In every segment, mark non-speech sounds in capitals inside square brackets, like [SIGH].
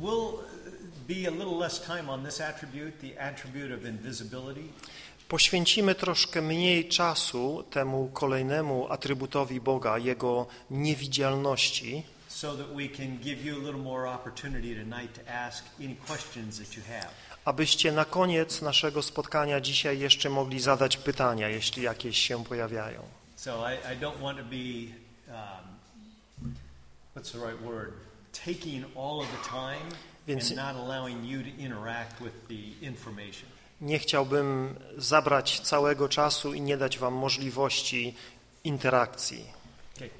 we'll be a little less time on this attribute, the attribute of invisibility. Poświęcimy troszkę mniej czasu temu kolejnemu atrybutowi Boga, Jego niewidzialności, so that we can give you a little more opportunity tonight to ask any questions that you have. abyście na koniec naszego spotkania dzisiaj jeszcze mogli zadać pytania, jeśli jakieś się pojawiają. So I, I don't want to be, um, what's the right word, taking all of the time Więc- and not allowing you to interact with the information. Nie chciałbym zabrać całego czasu i nie dać wam możliwości interakcji. Okay,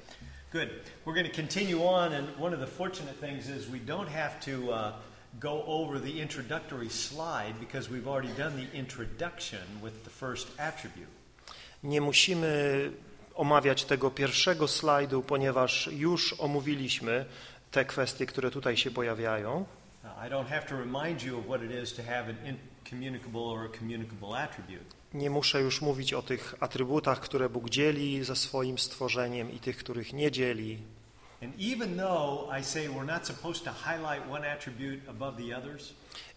good. We're going to continue on, and one of the fortunate things is we don't have to uh, go over the introductory slide because we've already done the introduction with the first attribute. Nie musimy omawiać tego pierwszego slajdu, ponieważ już omówiliśmy te kwestie, które tutaj się pojawiają. Nie muszę już mówić o tych atrybutach, które Bóg dzieli ze swoim stworzeniem i tych, których nie dzieli.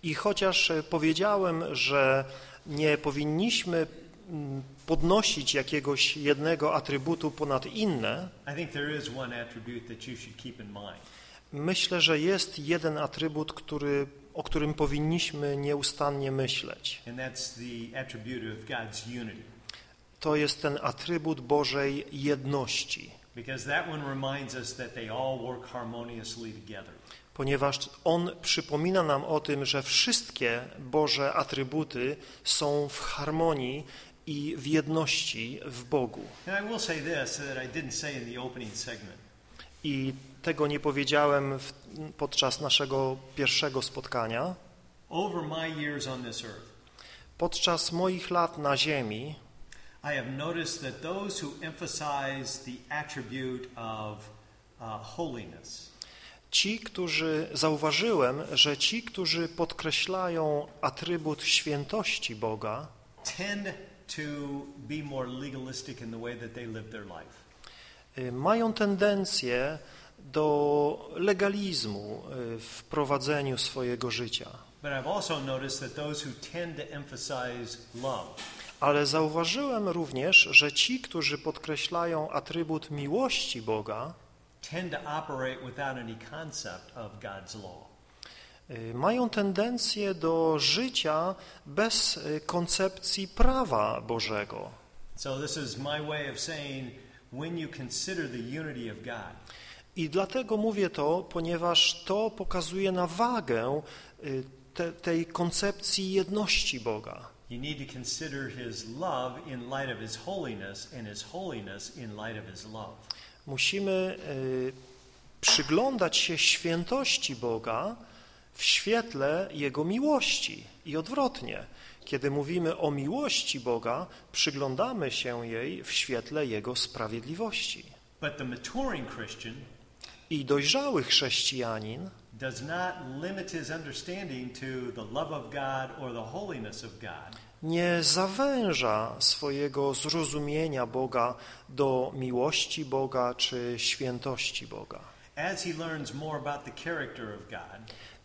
I chociaż e, powiedziałem, że nie powinniśmy mm, podnosić jakiegoś jednego atrybutu ponad inne, I think there is one attribute that you should keep in mind. Myślę, że jest jeden atrybut, który, o którym powinniśmy nieustannie myśleć. To jest ten atrybut Bożej jedności, ponieważ on przypomina nam o tym, że wszystkie Boże atrybuty są w harmonii i w jedności w Bogu. I will say this that I didn't say in the opening segment. I tego nie powiedziałem w, podczas naszego pierwszego spotkania. Over my years on this earth, Podczas moich lat na ziemi I have noticed that those who emphasize the attribute of uh, holiness ci, którzy zauważyłem, że ci, którzy podkreślają atrybut świętości Boga, tend to be more legalistic in the way that they live their life. y, mają tendencję do legalizmu y, w prowadzeniu swojego życia. Ale zauważyłem również, że ci, którzy podkreślają atrybut miłości Boga, y, mają tendencję do życia bez y, koncepcji prawa Bożego. So this is my way of saying when you consider the unity of God, I dlatego mówię to, ponieważ to pokazuje na wagę y, te, tej koncepcji jedności Boga. Musimy y, przyglądać się świętości Boga w świetle Jego miłości i odwrotnie. Kiedy mówimy o miłości Boga, przyglądamy się jej w świetle Jego sprawiedliwości. But the maturing Christian I dojrzały chrześcijanin nie zawęża swojego zrozumienia Boga do miłości Boga czy świętości Boga.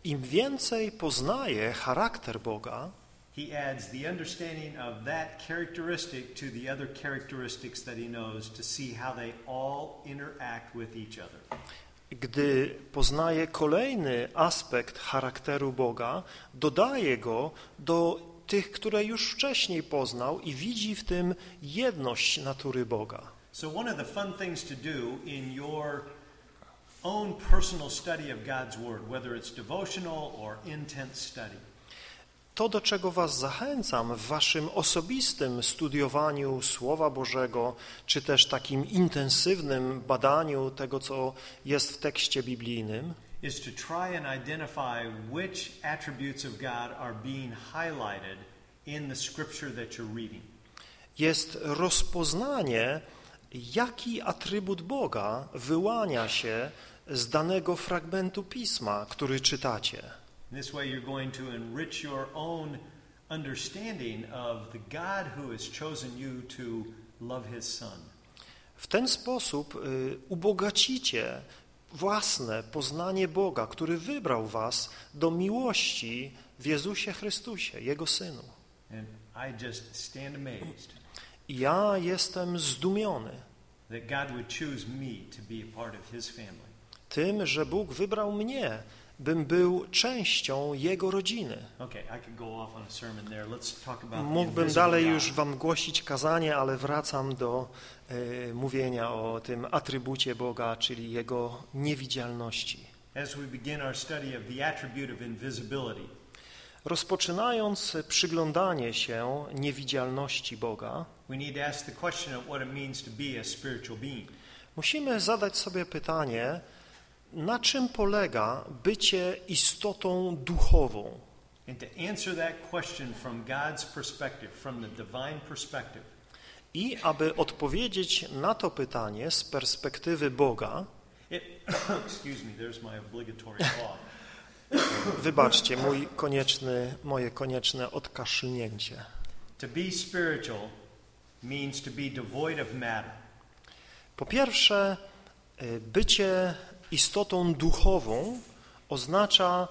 Im więcej poznaje charakter Boga, he adds the understanding of that characteristic to the other characteristics that he knows to see how they all interact with each other. Gdy poznaje kolejny aspekt charakteru Boga, dodaje go do tych, które już wcześniej poznał i widzi w tym jedność natury Boga. So, one of the fun things to do in your own personal study of God's Word, whether it's devotional or intense study, To, do czego Was zachęcam w Waszym osobistym studiowaniu Słowa Bożego, czy też takim intensywnym badaniu tego, co jest w tekście biblijnym, is to try and identify which attributes of God are being highlighted in the scripture that you're reading. jest rozpoznanie, jaki atrybut Boga wyłania się z danego fragmentu Pisma, który czytacie. This way, you're going to enrich your own understanding of the God who has chosen you to love his Son. W ten sposób y, ubogacicie własne poznanie Boga, który wybrał was do miłości w Jezusie Chrystusie, Jego Synu. And I just stand amazed I ja jestem zdumiony tym, że Bóg wybrał mnie, bym był częścią Jego rodziny. Mógłbym dalej już wam głosić kazanie, ale wracam do e, mówienia o tym atrybucie Boga, czyli Jego niewidzialności. Rozpoczynając przyglądanie się niewidzialności Boga, musimy zadać sobie pytanie, na czym polega bycie istotą duchową? I aby odpowiedzieć na to pytanie z perspektywy Boga, it, [COUGHS] excuse me, there's my obligatory [LAUGHS] law. wybaczcie mój konieczny, moje konieczne odkaszlnięcie. To be spiritual means to be devoid of matter. Po pierwsze, y, bycie istotą duchową oznacza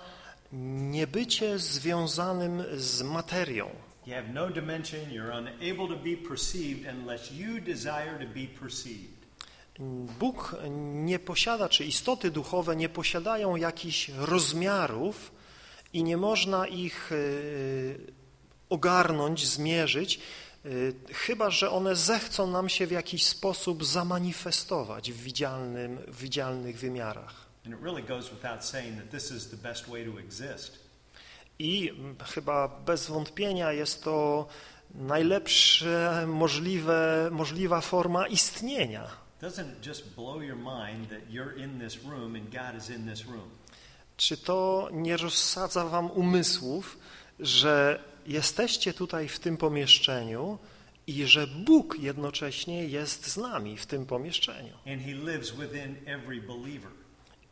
niebycie związanym z materią. You have no dimension, you're unable to be perceived unless you desire to be perceived. Bóg nie posiada, czy istoty duchowe nie posiadają jakichś rozmiarów i nie można ich y, ogarnąć, zmierzyć, chyba że one zechcą nam się w jakiś sposób zamanifestować w, widzialnym, w widzialnych wymiarach. I mm, chyba bez wątpienia jest to najlepsza możliwe, możliwa forma istnienia. Czy to nie rozsadza wam umysłów, że jesteście tutaj w tym pomieszczeniu i że Bóg jednocześnie jest z nami w tym pomieszczeniu?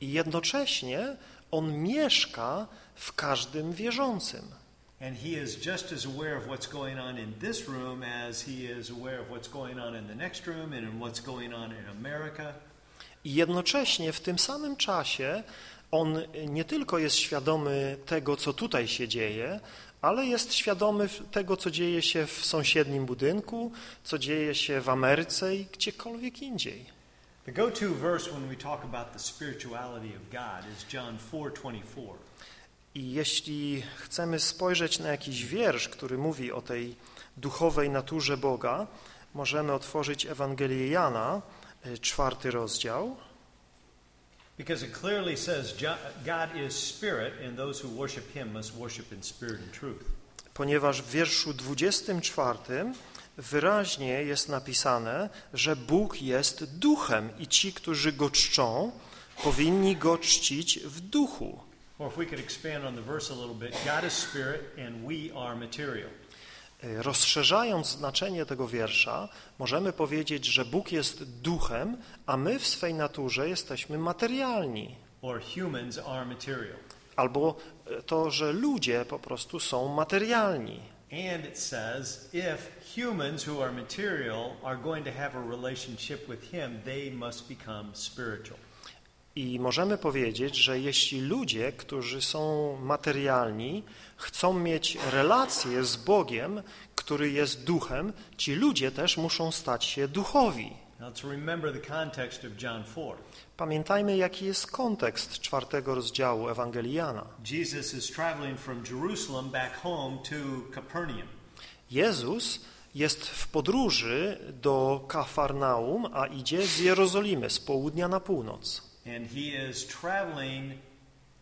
I jednocześnie On mieszka w każdym wierzącym. And He is just as aware of what's going on in this room as He is aware of what's going on in the next room and in what's going on in America. I jednocześnie w tym samym czasie On nie tylko jest świadomy tego, co tutaj się dzieje, ale jest świadomy tego, co dzieje się w sąsiednim budynku, co dzieje się w Ameryce i gdziekolwiek indziej. The go-to verse when we talk about the spirituality of God is John 4:24. I jeśli chcemy spojrzeć na jakiś wiersz, który mówi o tej duchowej naturze Boga, możemy otworzyć Ewangelię Jana, y, czwarty rozdział. Because it clearly says God is spirit and those who worship him must worship in spirit and truth. ponieważ w wierszu 24 wyraźnie jest napisane, że Bóg jest duchem i ci, którzy go czczą, powinni go czcić w duchu. Or if we could expand on the verse a little bit, God is spirit and we are material. E, Rozszerzając znaczenie tego wiersza, możemy powiedzieć, że Bóg jest duchem, a my w swej naturze jesteśmy materialni. Albo e, to, że ludzie po prostu są materialni. And it says if humans who are material are going to have a relationship with him, they must become spiritual. I możemy powiedzieć, że jeśli ludzie, którzy są materialni, chcą mieć relację z Bogiem, który jest duchem, ci ludzie też muszą stać się duchowi. Now to remember the context of John 4. Pamiętajmy, jaki jest kontekst czwartego rozdziału Ewangelii Jana. Jezus jest w podróży do Kafarnaum, a idzie z Jerozolimy, z południa na północ. And he is traveling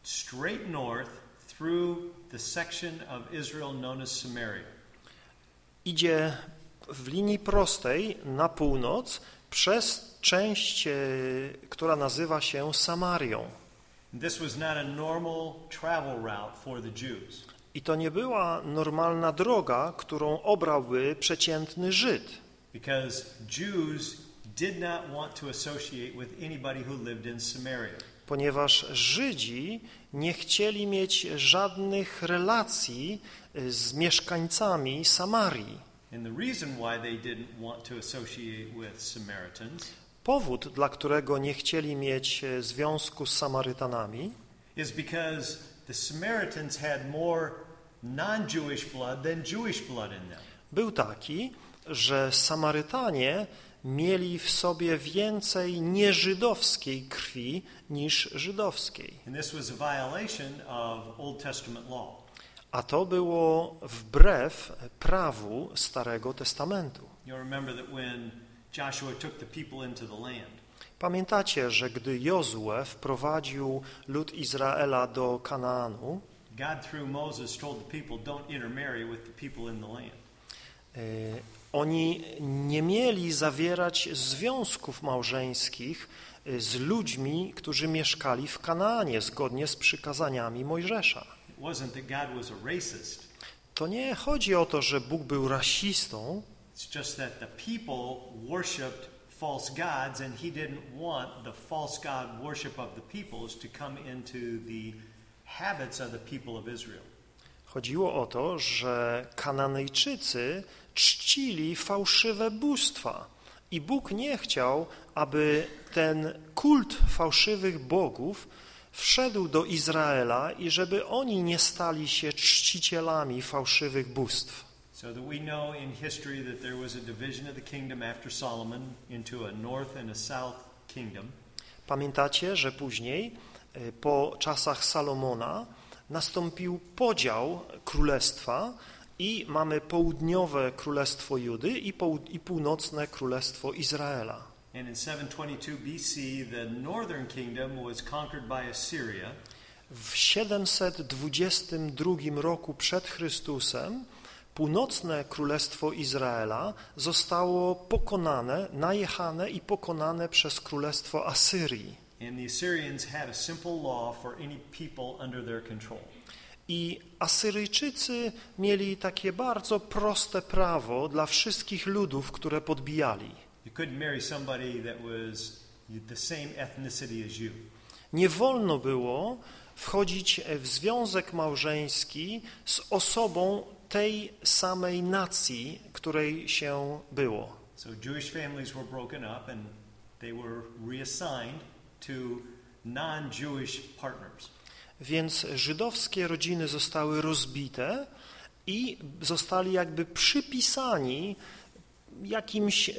straight north through the section of Israel known as Samaria. Idzie w linii prostej na północ przez część, e, która nazywa się Samarią. This was not a normal travel route for the Jews. I to nie była normalna droga, którą obrałby przeciętny Żyd, Because Jews did not want to associate with anybody who lived in Samaria. Ponieważ Żydzi nie chcieli mieć żadnych relacji e, z mieszkańcami Samarii. Powód, dla którego nie chcieli mieć e, związku z Samarytanami, is because the Samaritans had more non-Jewish blood than Jewish blood in them. był taki, że Samarytanie mieli w sobie więcej nieżydowskiej krwi niż żydowskiej. A to było wbrew prawu Starego Testamentu. Pamiętacie, że gdy Jozue wprowadził lud Izraela do Kanaanu, God through Moses told the people, don't intermarry with the people in the land. Oni nie mieli zawierać związków małżeńskich e, z ludźmi, którzy mieszkali w Kanaanie, zgodnie z przykazaniami Mojżesza. To nie chodzi o to, że Bóg był rasistą, It's just that the people worshipped false gods, and He didn't want the false God worship of the peoples to come into the habits of the people of Israel. Chodziło o to, że Kananejczycy czcili fałszywe bóstwa i Bóg nie chciał, aby ten kult fałszywych bogów wszedł do Izraela i żeby oni nie stali się czcicielami fałszywych bóstw. So that we know in history that there was a division of the kingdom after Solomon into a north and a south kingdom. Pamiętacie, że później, e, po czasach Salomona, nastąpił podział królestwa i mamy południowe królestwo Judy i, i północne królestwo Izraela. And in 722 BC, the northern kingdom was conquered by Assyria, W 722 roku przed Chrystusem północne królestwo Izraela zostało pokonane, najechane i pokonane przez królestwo Asyrii. and the Assyrians had a simple law for any people under their control. I Asyryjczycy mieli takie bardzo proste prawo dla wszystkich ludów, które podbijali. Nie wolno było wchodzić w związek małżeński z osobą tej samej nacji, której się było. So Jewish families were broken up and they were reassigned to non-Jewish partners. Więc żydowskie rodziny zostały rozbite i zostali jakby przypisani jakimś e,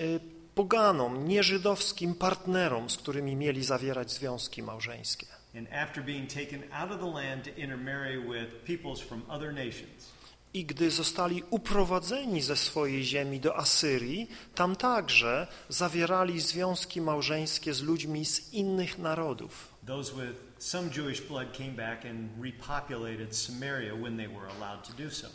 poganom, nieżydowskim partnerom, z którymi mieli zawierać związki małżeńskie. I gdy zostali uprowadzeni ze swojej ziemi do Asyrii, tam także zawierali związki małżeńskie z ludźmi z innych narodów. those with some Jewish blood came back and repopulated Samaria when they were allowed to do so.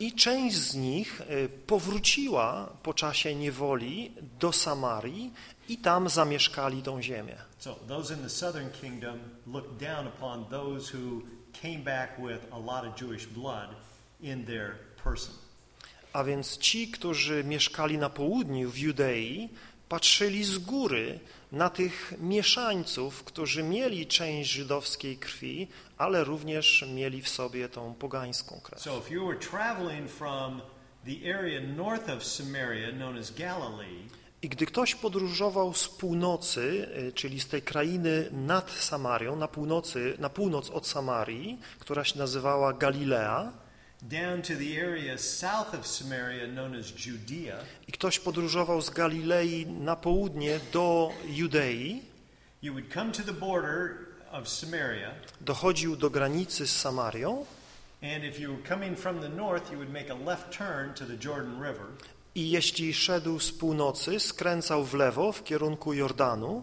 I część z nich e, powróciła po czasie niewoli do Samarii i tam zamieszkali tą ziemię. So those in the southern kingdom looked down upon those who came back with a lot of Jewish blood in their person. A więc ci, którzy mieszkali na południu w Judei, patrzyli z góry na tych mieszańców, którzy mieli część żydowskiej krwi, ale również mieli w sobie tą pogańską krew. So if you were traveling from the area north of Samaria known as Galilee I gdy ktoś podróżował z północy, y, czyli z tej krainy nad Samarią, na północy, na północ od Samarii, która się nazywała Galilea, down to the area south of Samaria known as Judea, i ktoś podróżował z Galilei na południe do Judei, you would come to the border of Samaria, dochodził do granicy z Samarią. And if you were coming from the north, you would make a left turn to the Jordan River, i jeśli szedł z północy, skręcał w lewo w kierunku Jordanu,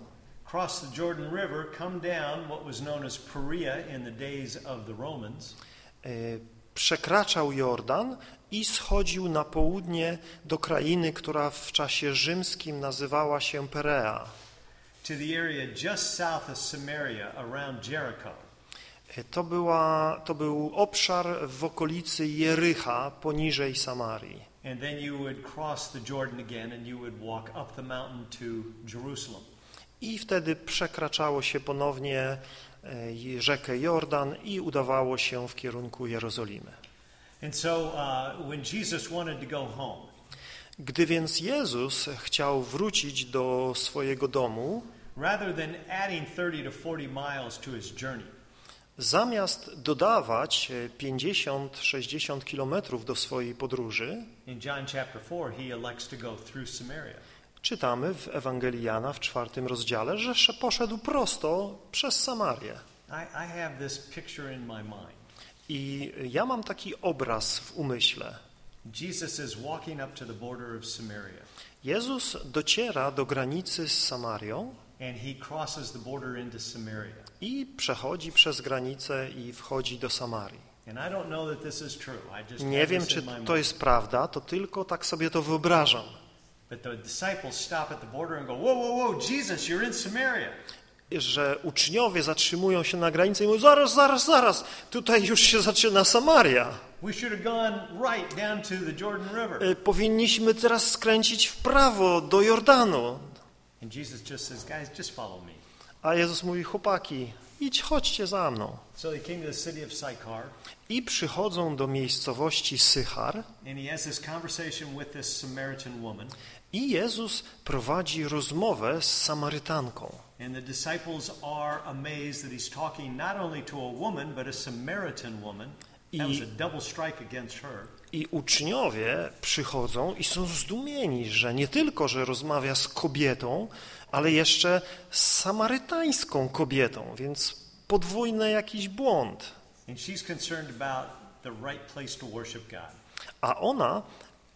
cross the Jordan River, come down what was known as Perea in the days of the Romans, e, przekraczał Jordan i schodził na południe do krainy, która w czasie rzymskim nazywała się Perea. to the area just south of Samaria around Jericho. To, była, to był obszar w okolicy Jericha, poniżej Samarii. And then you would cross the Jordan again and you would walk up the mountain to Jerusalem. I wtedy przekraczało się ponownie rzekę Jordan i udawało się w kierunku Jerozolimy. And so uh, when Jesus wanted to go home, Gdy więc Jezus chciał wrócić do swojego domu, rather than adding 30 to 40 miles to his journey, zamiast dodawać e, 50-60 kilometrów do swojej podróży, in John chapter 4, he elects to go through Samaria. Czytamy w Ewangelii Jana w czwartym rozdziale, że sze- poszedł prosto przez Samarię. I, ja mam taki obraz w umyśle. Jezus dociera do granicy z Samarią i przechodzi przez granicę i wchodzi do Samarii. Nie wiem, czy to jest prawda, to tylko tak sobie to wyobrażam. But the disciples stop at the border and go, Whoa, whoa, whoa, Jesus, you're in Samaria. Że uczniowie zatrzymują się na granicy i mówią, zaraz, zaraz, zaraz, tutaj już się zaczyna Samaria. We should have gone right down to the Jordan River. E, Powinniśmy teraz skręcić w prawo do Jordanu. And Jesus just says, Guys, just follow me. A Jezus mówi, chłopaki, idź, chodźcie za mną. So they came to the city of Sychar, I przychodzą do miejscowości Sychar and he has this conversation with this Samaritan woman. I Jezus prowadzi rozmowę z Samarytanką. And the disciples are amazed that he's talking not only to a woman, but a Samaritan woman. That was I- a double strike against her. I uczniowie przychodzą i są zdumieni, że nie tylko, że rozmawia z kobietą, ale jeszcze z samarytańską kobietą, więc podwójny jakiś błąd. And she's concerned about the right place to worship God. A ona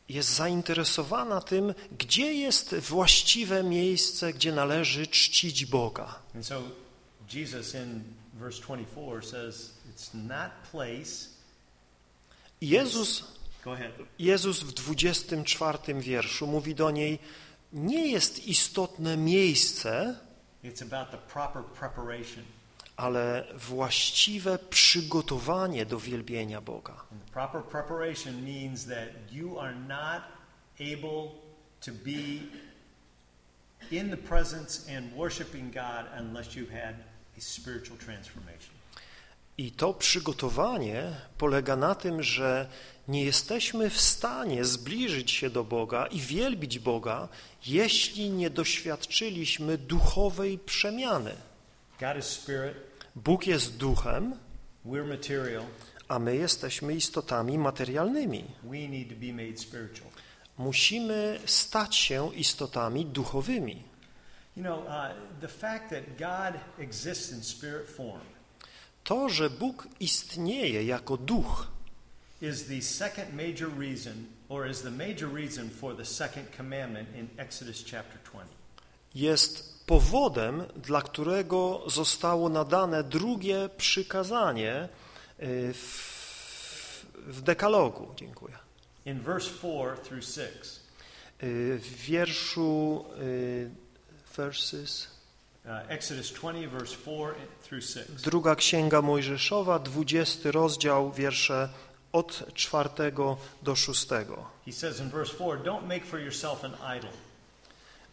jest zainteresowana tym, gdzie jest właściwe miejsce, gdzie należy czcić Boga. And so Jesus in verse 24 says, It's not place. Jezus. Jezus w 24 wierszu mówi do niej, nie jest istotne miejsce, It's about the proper preparation. Ale właściwe przygotowanie do wielbienia Boga. Proper preparation means that you are not able to be in the presence and worshiping God unless you've had a spiritual transformation. I to przygotowanie polega na tym, że nie jesteśmy w stanie zbliżyć się do Boga i wielbić Boga, jeśli nie doświadczyliśmy duchowej przemiany. God is spirit, Bóg jest duchem, we're material, a my jesteśmy istotami materialnymi. we need to be made spiritual. Musimy stać się istotami duchowymi. You know, uh, the fact that God exists in spirit form To, że Bóg istnieje jako duch, is the second major reason, or is the major reason for the second commandment in Exodus chapter 20. jest powodem, dla którego zostało nadane drugie przykazanie y, w, w dekalogu. Dziękuję. In verse 4 through 6, Y, W wierszu y, verses, uh, Exodus 20, verse 4 through 6. druga księga Mojżeszowa, 20 rozdział, wiersze od czwartego do szóstego. He says in verse 4, Don't make for yourself an idol.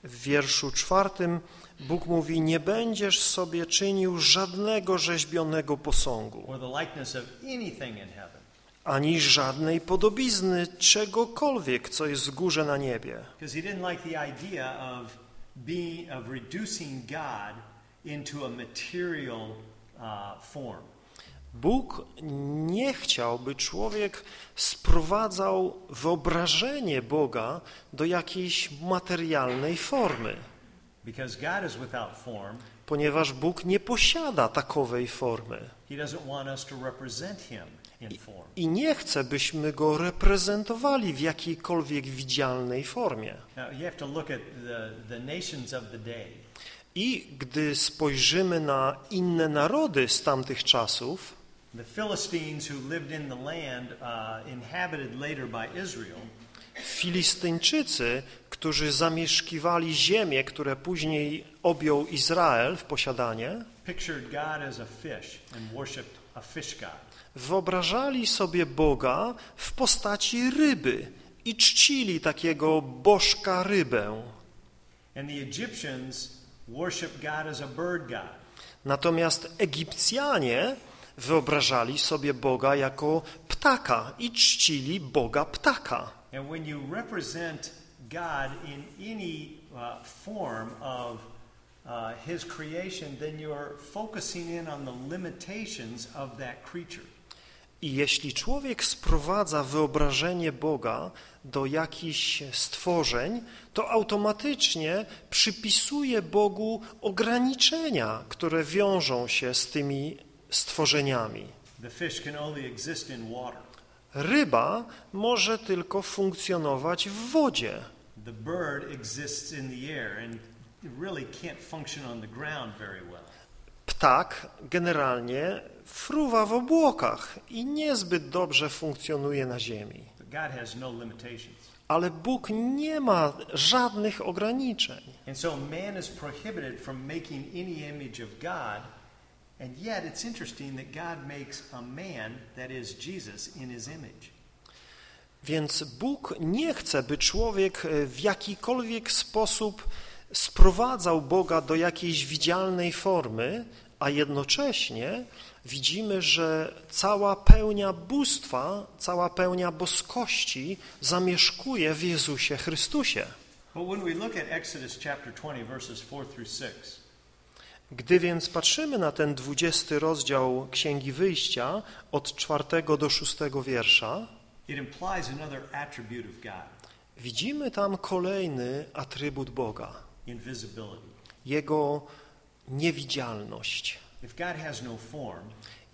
W wierszu czwartym Bóg mówi, nie będziesz sobie czynił żadnego rzeźbionego posągu, ani żadnej podobizny czegokolwiek, co jest w górze na niebie. Uh. Bóg nie chciał, by człowiek sprowadzał wyobrażenie Boga do jakiejś materialnej formy, ponieważ Bóg nie posiada takowej formy he doesn't want us to represent him in form. i nie chce, byśmy Go reprezentowali w jakiejkolwiek widzialnej formie. I gdy spojrzymy na inne narody z tamtych czasów, The Philistines who lived in the land uh, inhabited later by Israel Filistyńczycy, którzy zamieszkiwali ziemię, które później objął Izrael w posiadanie, wyobrażali sobie Boga w postaci ryby i czcili takiego bożka rybę. Natomiast Egipcjanie wyobrażali sobie Boga jako ptaka i czcili Boga ptaka. And when you represent God in any uh, form of uh, His creation, then you're focusing in on the limitations of that creature. I jeśli człowiek sprowadza wyobrażenie Boga do jakichś stworzeń, to automatycznie przypisuje Bogu ograniczenia, które wiążą się z tymi stworzeniami. The fish can only exist in water. Ryba może tylko funkcjonować w wodzie. The bird exists in the air and really can't function on the ground very well. Ptak generalnie fruwa w obłokach i niezbyt dobrze funkcjonuje na ziemi. But God has no limitations. Ale Bóg nie ma żadnych ograniczeń. And so And yet it's interesting that God makes a man, that is Jesus, in his image. Więc Bóg nie chce, by człowiek e, w jakikolwiek sposób sprowadzał Boga do jakiejś widzialnej formy, a jednocześnie widzimy, że cała pełnia bóstwa, cała pełnia boskości zamieszkuje w Jezusie Chrystusie. But when we look at Exodus chapter 20, verses 4 through 6, Gdy więc patrzymy na ten dwudziesty rozdział Księgi Wyjścia od czwartego do szóstego wiersza, widzimy tam kolejny atrybut Boga. Jego niewidzialność. No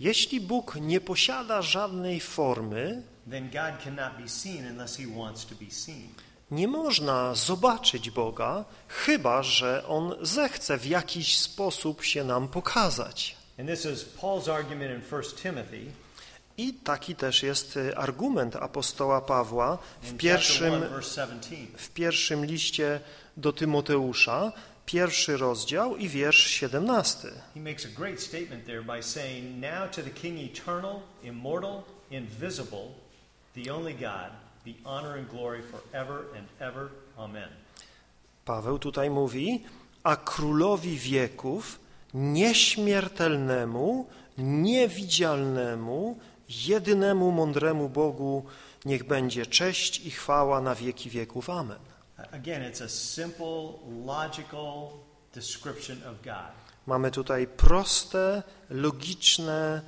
Jeśli Bóg nie posiada żadnej formy, then God cannot be seen unless he wants to be seen. Nie można zobaczyć Boga, chyba że On zechce w jakiś sposób się nam pokazać. And this is Paul's argument in 1 Timothy I taki też jest y, argument apostoła Pawła w pierwszym 1, verse 17. w pierwszym liście do Tymoteusza, pierwszy rozdział i wiersz 17. He makes a great statement there by saying, Now to the King eternal, immortal, invisible, the only God, honor and glory forever and ever. Amen. Paweł tutaj mówi, a królowi wieków, nieśmiertelnemu, niewidzialnemu, jedynemu mądremu Bogu, niech będzie cześć i chwała na wieki wieków. Amen. Again, it's a simple, logical description of God. Mamy tutaj proste, logiczne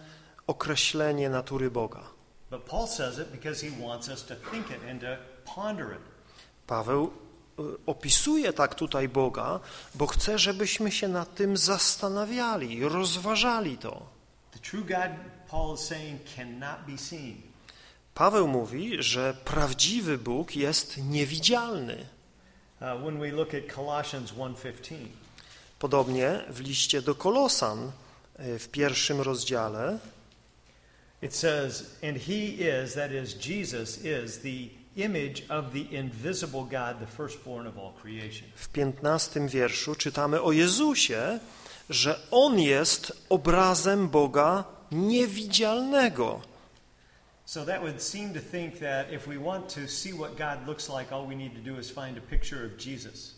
określenie natury Boga. But Paul says it because he wants us to think it and to ponder it. Paweł y, opisuje tak tutaj Boga, bo chce, żebyśmy się nad tym zastanawiali, rozważali to. The true God, Paul is saying, cannot be seen. Paweł mówi, że prawdziwy Bóg jest niewidzialny. Uh, when we look at Colossians 1.15, Podobnie w liście do Kolosan y, w pierwszym rozdziale it says, And he is, that is, Jesus is the image of the invisible God, the firstborn of all creation. w piętnastym wierszu czytamy o Jezusie, że On jest obrazem Boga niewidzialnego. So that would seem to think that if we want to see what God looks like, all we need to do is find a picture of Jesus.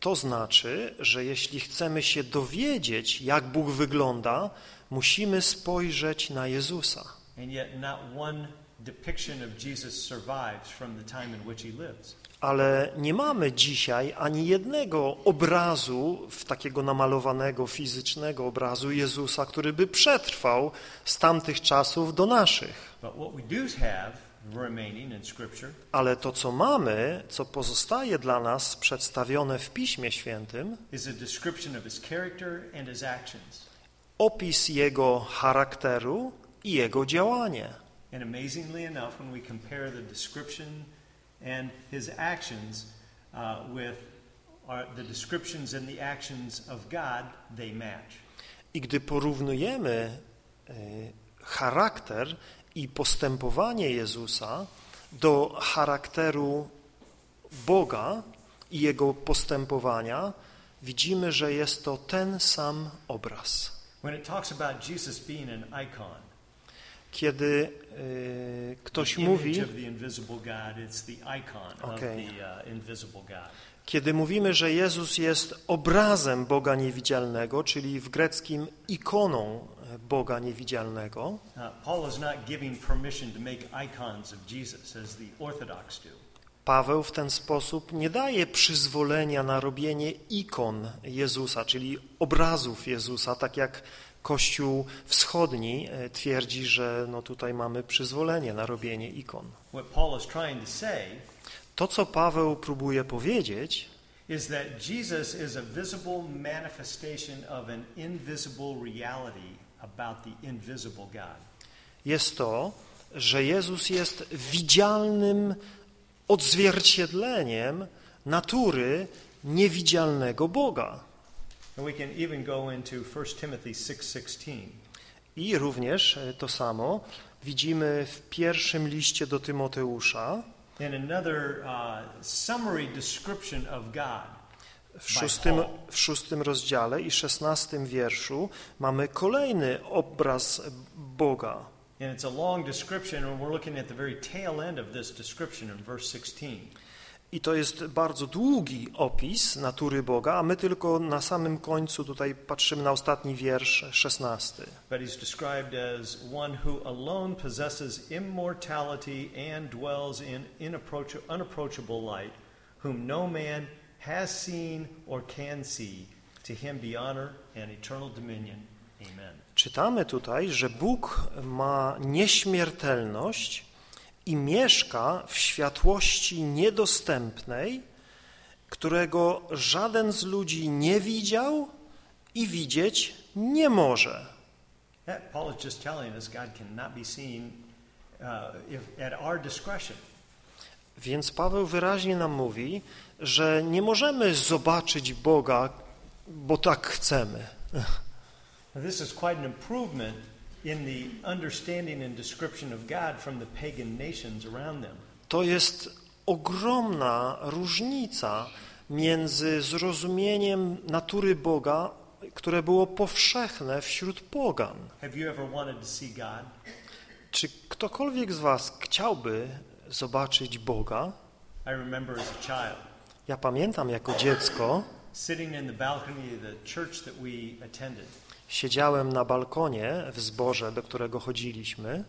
To znaczy, że jeśli chcemy się dowiedzieć, jak Bóg wygląda, musimy spojrzeć na Jezusa. Ale nie mamy dzisiaj ani jednego obrazu, w takiego namalowanego, fizycznego obrazu Jezusa, który by przetrwał z tamtych czasów do naszych. Ale to, co mamy, co pozostaje dla nas przedstawione w Piśmie Świętym, opis Jego charakteru i Jego działanie. And amazingly enough, when we compare the description and his actions uh, with our, the descriptions and the actions of God, they match. I gdy porównujemy y, charakter i postępowanie Jezusa do charakteru Boga i Jego postępowania, widzimy, że jest to ten sam obraz. When it talks about Jesus being an icon, Kiedy y, ktoś mówi, Okay. uh, kiedy mówimy, że Jezus jest obrazem Boga niewidzialnego, czyli w greckim ikoną Boga niewidzialnego, Uh, Paul is not giving permission to make icons of Jesus as the Orthodox do. Paweł w ten sposób nie daje przyzwolenia na robienie ikon Jezusa, czyli obrazów Jezusa, tak jak Kościół wschodni e, twierdzi, że no tutaj mamy przyzwolenie na robienie ikon. To, co Paweł próbuje powiedzieć, is that Jesus is a visible manifestation of an invisible reality about the invisible God. jest to, że Jezus jest widzialnym odzwierciedleniem natury niewidzialnego Boga. And we can even go into 1 Timothy 6:16. I również e, to samo widzimy w pierwszym liście do Tymoteusza, uh, w szóstym, w szóstym rozdziale i szesnastym wierszu mamy kolejny obraz Boga. And it's a long description, and we're looking at the very tail end of this description in verse 16. I to jest bardzo długi opis natury Boga, a my tylko na samym końcu tutaj patrzymy na ostatni wiersz, szesnasty. But he's described as one who alone possesses immortality and dwells in unapproachable light, whom no man has seen or can see. To him be honor and eternal dominion. Amen. Czytamy tutaj, że Bóg ma nieśmiertelność i mieszka w światłości niedostępnej, którego żaden z ludzi nie widział i widzieć nie może. Paul is just telling us God cannot be seen uh, at our discretion. Więc Paweł wyraźnie nam mówi, że nie możemy zobaczyć Boga, bo tak chcemy. Now, this is quite an improvement in the understanding and description of God from the pagan nations around them. To jest ogromna różnica między zrozumieniem natury Boga, które było powszechne wśród pogan. Have you ever wanted to see God? Czy ktokolwiek z was chciałby zobaczyć Boga? I remember as a child Ja pamiętam jako dziecko, sitting in the balcony of the church that we attended. Siedziałem na balkonie w zborze, do którego chodziliśmy.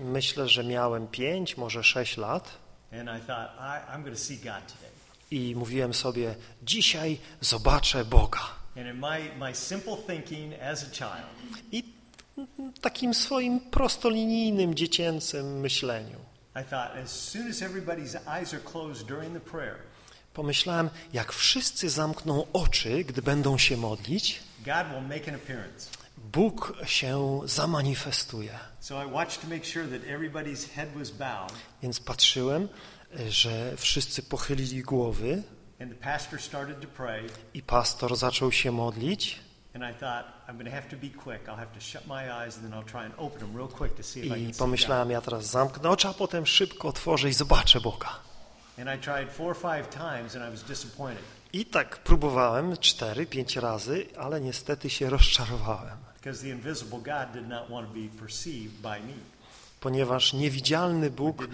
Myślę, że miałem pięć, może sześć lat I mówiłem sobie, dzisiaj zobaczę Boga. I takim swoim prostolinijnym, dziecięcym myśleniu. I thought, as soon as everybody's eyes are closed during the prayer, Pomyślałem, jak wszyscy zamkną oczy, gdy będą się modlić. Bóg się zamanifestuje. So I watched to make sure that everybody's head was bowed, Więc patrzyłem, że wszyscy pochylili głowy and the pastor started to pray. i pastor zaczął się modlić I pomyślałem, ja teraz zamknę oczy, a potem szybko otworzę i zobaczę Boga. I tak próbowałem cztery, pięć razy, ale niestety się [LAUGHS] rozczarowałem, ponieważ niewidzialny Bóg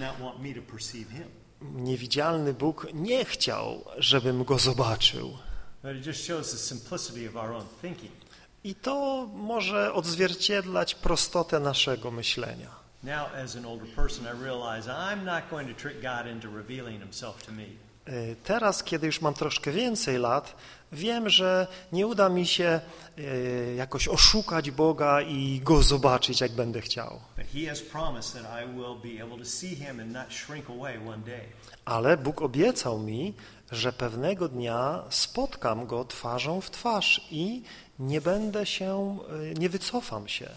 niewidzialny Bóg nie chciał, żebym go zobaczył. I to może odzwierciedlać prostotę naszego myślenia. Now, as an older person, I realize I'm not going to trick God into revealing Himself to me. Y, Teraz, kiedy już mam troszkę więcej lat, wiem, że nie uda mi się y, jakoś oszukać Boga i Go zobaczyć, jak będę chciał. Ale Bóg obiecał mi, że pewnego dnia spotkam Go twarzą w twarz i nie będę się, y, nie wycofam się.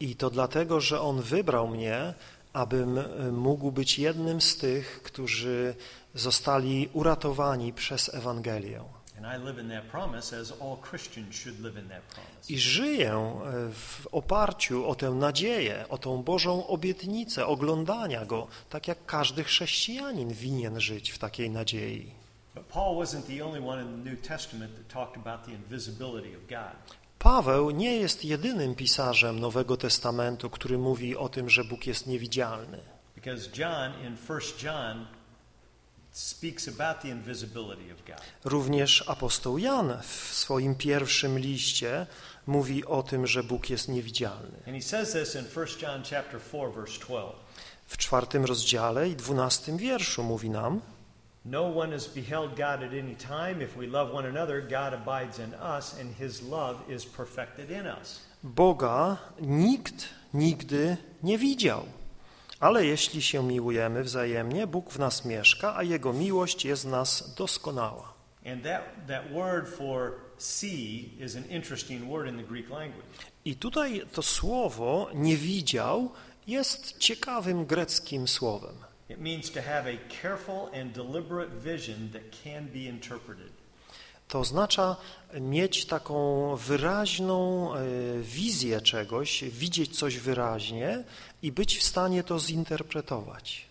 I to dlatego, że On wybrał mnie, abym y, mógł być jednym z tych, którzy zostali uratowani przez Ewangelię. I żyję y, w oparciu o tę nadzieję, o tą Bożą obietnicę oglądania Go, tak jak każdy chrześcijanin winien żyć w takiej nadziei. Paweł nie jest jedynym pisarzem Nowego Testamentu, który mówi o tym, że Bóg jest niewidzialny. Because John, in 1 John speaks about the invisibility of God. Również apostoł Jan w swoim pierwszym liście mówi o tym, że Bóg jest niewidzialny. And he says this in 1 John chapter 4 verse 12. W czwartym rozdziale i dwunastym wierszu mówi nam No one has beheld God at any time. If we love one another, God abides in us and his love is perfected in us. Boga nikt nigdy nie widział. Ale jeśli się miłujemy wzajemnie, Bóg w nas mieszka, a Jego miłość jest w nas doskonała. I tutaj to słowo nie widział jest ciekawym greckim słowem. It means to have a careful and deliberate vision that can be interpreted. To oznacza mieć taką wyraźną e, wizję czegoś, widzieć coś wyraźnie i być w stanie to zinterpretować.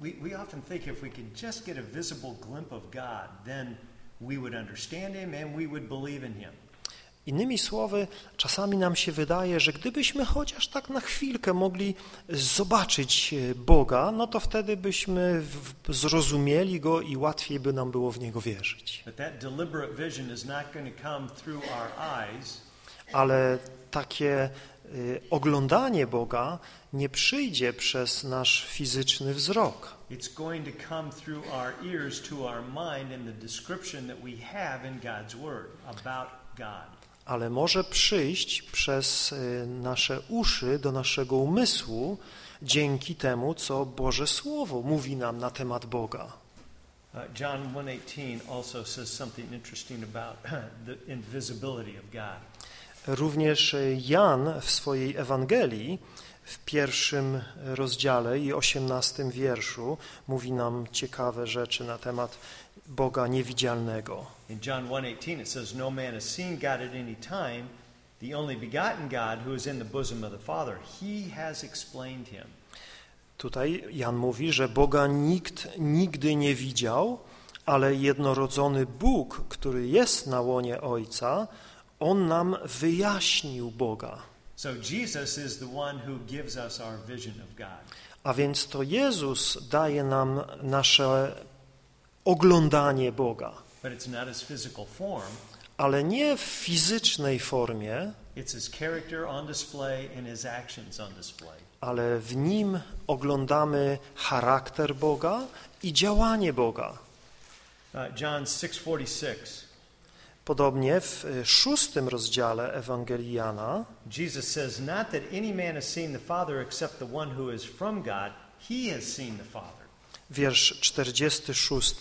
We, we often think if we could just get a visible glimpse of God, then we would understand Him and we would believe in Him. Innymi słowy, czasami nam się wydaje, że gdybyśmy chociaż tak na chwilkę mogli zobaczyć e, Boga, no to wtedy byśmy zrozumieli Go i łatwiej by nam było w Niego wierzyć. Ale takie y, oglądanie Boga nie przyjdzie przez nasz fizyczny wzrok, it's going to come through our ears to our mind and the description that we have in God's Word about God. Ale może przyjść przez y, nasze uszy do naszego umysłu dzięki temu, co Boże Słowo mówi nam na temat Boga. Uh, John 1:18 also says something interesting about [COUGHS] the invisibility of God. Również y, Jan w swojej Ewangelii w pierwszym rozdziale i osiemnastym wierszu mówi nam ciekawe rzeczy na temat Boga niewidzialnego. In John 1:18 it says no man has seen God at any time the only begotten God who is in the bosom of the Father he has explained him. Tutaj Jan mówi, że Boga nikt nigdy nie widział, ale jednorodzony Bóg, który jest na łonie Ojca, On nam wyjaśnił Boga. So Jesus is the one who gives us our vision of God. A więc to Jezus daje nam nasze oglądanie Boga, ale nie w fizycznej formie, ale w nim oglądamy charakter Boga i działanie Boga. Uh, John 6:46 Podobnie w y, szóstym rozdziale Ewangelii Jana Jesus says not that any man has seen the Father except the one who is from God he has seen the Father. Wiersz 46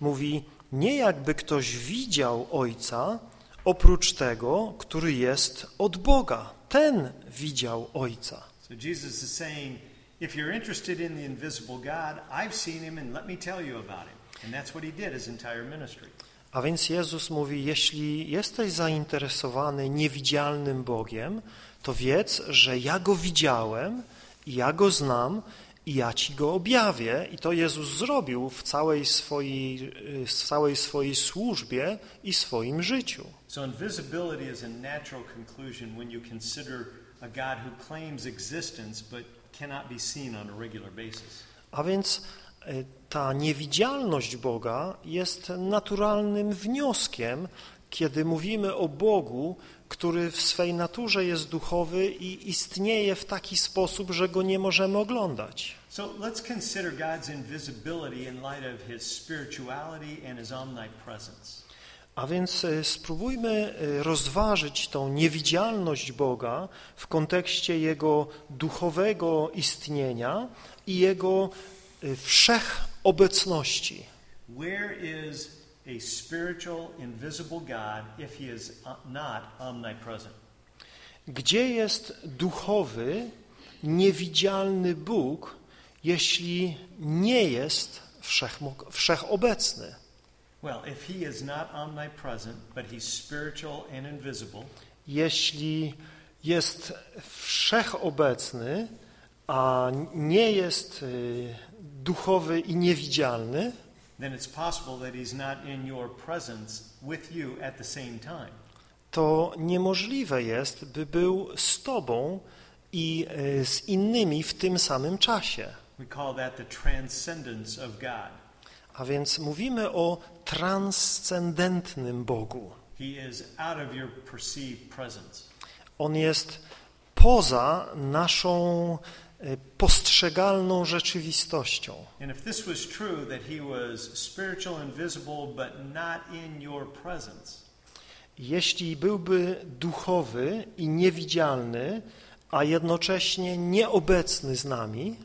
mówi, nie jakby ktoś widział Ojca, oprócz tego, który jest od Boga. Ten widział Ojca. So Jesus is saying, if you're interested in the invisible God, I've seen him and let me tell you about him. And that's what he did his entire ministry. A więc Jezus mówi, jeśli jesteś zainteresowany niewidzialnym Bogiem, to wiedz, że ja Go widziałem i ja Go znam i ja Ci Go objawię. I to Jezus zrobił w całej swojej, w całej swojej służbie i swoim życiu. So invisibility is a natural conclusion when you consider a God who claims existence but cannot be seen on a regular basis. A więc e, ta niewidzialność Boga jest naturalnym wnioskiem, kiedy mówimy o Bogu, który w swej naturze jest duchowy i istnieje w taki sposób, że Go nie możemy oglądać. So let's consider God's invisibility in light of his spirituality and his omnipresence. A więc e, spróbujmy e, rozważyć tą niewidzialność Boga w kontekście Jego duchowego istnienia i Jego e, wszechobecności. Where is a spiritual, invisible God if he is uh, not omnipresent? Gdzie jest duchowy, niewidzialny Bóg, jeśli nie jest wszechmo- wszechobecny? Well, if he is not omnipresent, but he's spiritual and invisible, Jeśli jest wszechobecny, a nie jest y, duchowy i niewidzialny, then it's possible that he's not in your presence with you at the same time. to niemożliwe jest, by był z Tobą i y, z innymi w tym samym czasie. We call that the transcendence of God. A więc mówimy o transcendentnym Bogu. He is out of your perceived presence. On jest poza naszą e, postrzegalną rzeczywistością. Jeśli byłby duchowy i niewidzialny, a jednocześnie nieobecny z nami,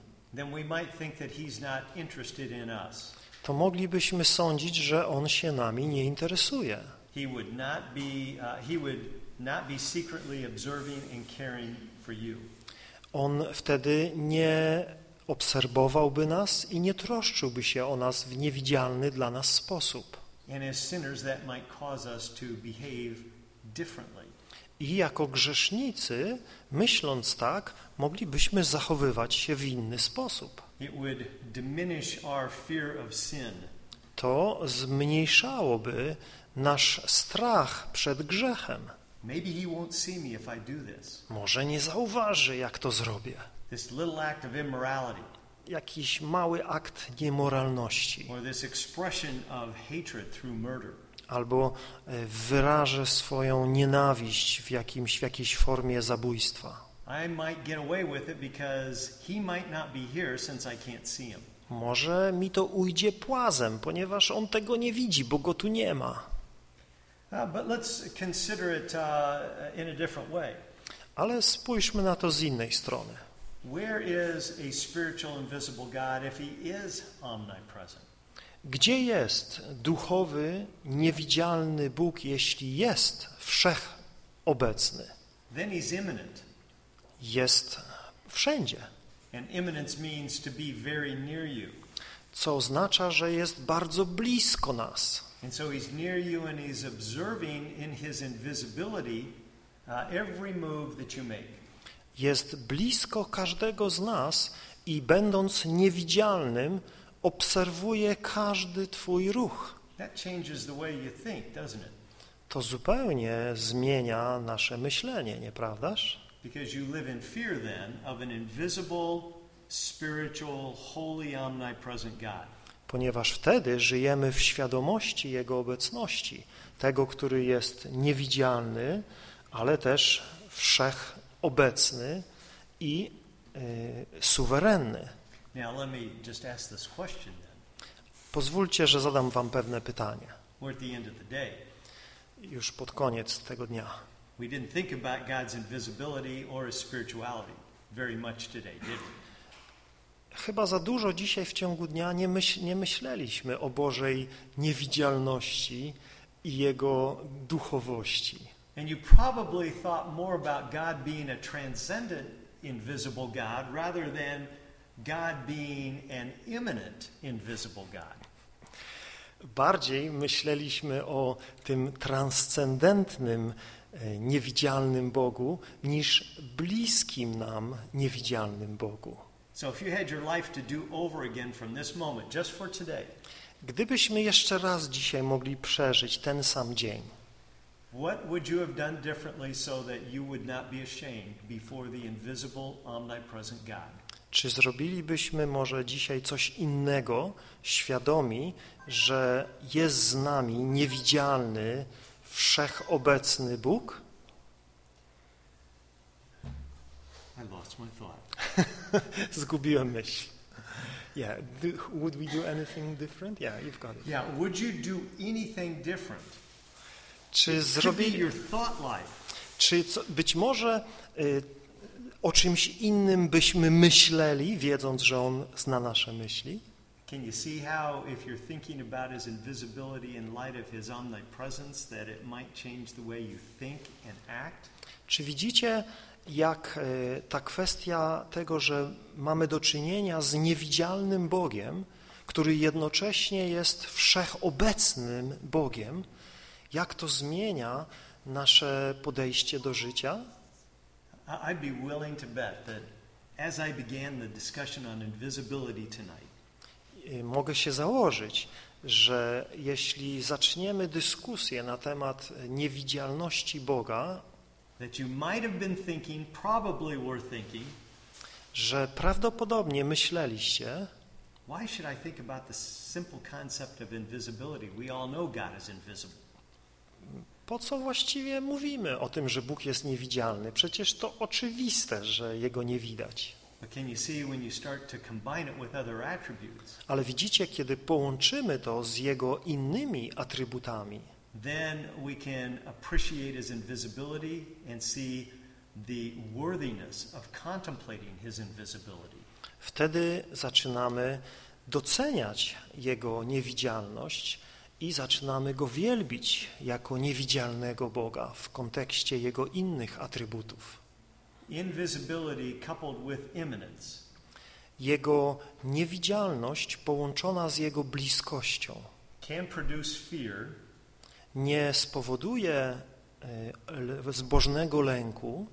to moglibyśmy sądzić, że on się nami nie interesuje. He would not be, uh, he would not be secretly observing and caring for you. On wtedy nie obserwowałby nas i nie troszczyłby się o nas w niewidzialny dla nas sposób. I jako grzesznicy, myśląc tak, moglibyśmy zachowywać się w inny sposób. To zmniejszałoby nasz strach przed grzechem. Maybe he won't see me if I do this. Może nie zauważy, jak to zrobię. This little act of immorality, Jakiś mały akt niemoralności, or this expression of hatred through murder. albo e, wyrażę swoją nienawiść w, jakimś, w jakiejś formie zabójstwa. Może mi to ujdzie płazem, ponieważ on tego nie widzi, bo go tu nie ma. Ale spójrzmy na to z innej strony. Where is a spiritual, invisible God if he is omnipresent? Gdzie jest duchowy, niewidzialny Bóg, jeśli jest wszechobecny? Then he's immanent. Jest wszędzie, And immanence means to be very near you. co oznacza, że jest bardzo blisko nas. And so he's near you and he's observing in his invisibility uh, every move that you make. Jest blisko każdego z nas i będąc niewidzialnym, obserwuje każdy Twój ruch. That changes the way you think, doesn't it? To zupełnie zmienia nasze myślenie, nieprawdaż? Because you live in fear then of an invisible, spiritual, holy, omnipresent God. Ponieważ wtedy żyjemy w świadomości Jego obecności, tego, który jest niewidzialny, ale też wszechobecny i y, suwerenny. Now, let me just ask this question then. Pozwólcie, że zadam Wam pewne pytanie, We're at the end of the day. już pod koniec tego dnia. We didn't think about God's invisibility or his spirituality very much today, did we? Chyba za dużo dzisiaj w ciągu dnia nie, myśl, nie myśleliśmy o Bożej niewidzialności i Jego duchowości. And you probably thought more about God being a transcendent, invisible God rather than God being an immanent, invisible God. Bardziej myśleliśmy o tym transcendentnym, e, niewidzialnym Bogu niż bliskim nam niewidzialnym Bogu. So if you had your life to do over again from this moment, just for today, Gdybyśmy jeszcze raz dzisiaj mogli przeżyć ten sam dzień, what would you have done differently so that you would not be ashamed before the invisible, omnipresent God? Czy zrobilibyśmy może dzisiaj coś innego, świadomi, że jest z nami niewidzialny, wszechobecny Bóg? I lost my thought. [LAUGHS] Zgubiłem myśl. Yeah, do, would we do anything different? Yeah, you've got it. Yeah, would you do anything different? Czy zrobili, your thought life. czy co, być może y, o czymś innym byśmy myśleli, wiedząc, że On zna nasze myśli? Can you see how, if you're thinking about his invisibility in light of his omnipresence, that it might change the way you think and act? Czy widzicie, jak e, ta kwestia tego, że mamy do czynienia z niewidzialnym Bogiem, który jednocześnie jest wszechobecnym Bogiem, jak to zmienia nasze podejście do życia? I- I'd be willing to bet that as I began the discussion on invisibility tonight, E, Mogę się założyć, że jeśli zaczniemy dyskusję na temat niewidzialności Boga, that you might have been thinking, probably were thinking, że prawdopodobnie myśleliście, why should I think about the simple concept of invisibility? We all know God is invisible. Po co właściwie mówimy o tym, że Bóg jest niewidzialny? Przecież to oczywiste, że Jego nie widać. Ale widzicie, kiedy połączymy to z Jego innymi atrybutami, Then we can appreciate his invisibility and see the worthiness of contemplating his invisibility. wtedy zaczynamy doceniać Jego niewidzialność i zaczynamy Go wielbić jako niewidzialnego Boga w kontekście Jego innych atrybutów. Invisibility coupled with immanence Jego niewidzialność połączona z Jego bliskością can produce fear nie spowoduje e, zbożnego lęku,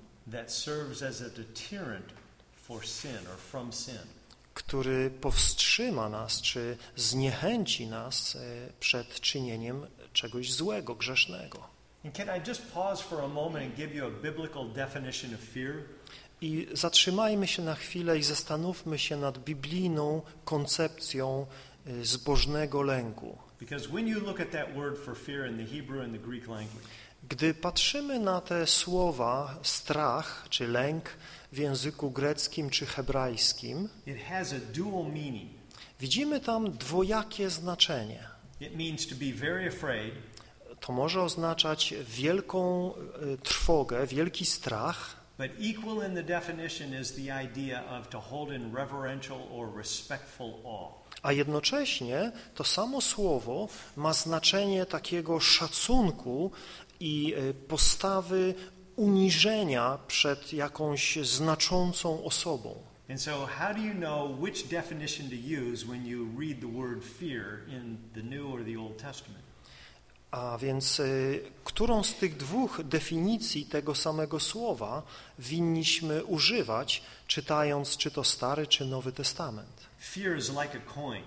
który powstrzyma nas czy zniechęci nas e, przed czynieniem czegoś złego, grzesznego. I zatrzymajmy się na chwilę i zastanówmy się nad biblijną koncepcją e, zbożnego lęku. Because when you look at that word for fear in the Hebrew and the Greek language, Gdy patrzymy na te słowa strach czy lęk w języku greckim czy hebrajskim, it has a dual meaning. widzimy tam dwojakie znaczenie. It means to be very afraid, To może oznaczać wielką e, trwogę, wielki strach, but equal in the definition is the idea of to hold in reverential or respectful awe. A jednocześnie to samo słowo ma znaczenie takiego szacunku i e, postawy uniżenia przed jakąś znaczącą osobą. And so, how do you know which definition to use when you read the word fear in the New or the Old Testament? A więc y, którą z tych dwóch definicji tego samego słowa winniśmy używać, czytając czy to Stary, czy Nowy Testament? Fear is like a coin.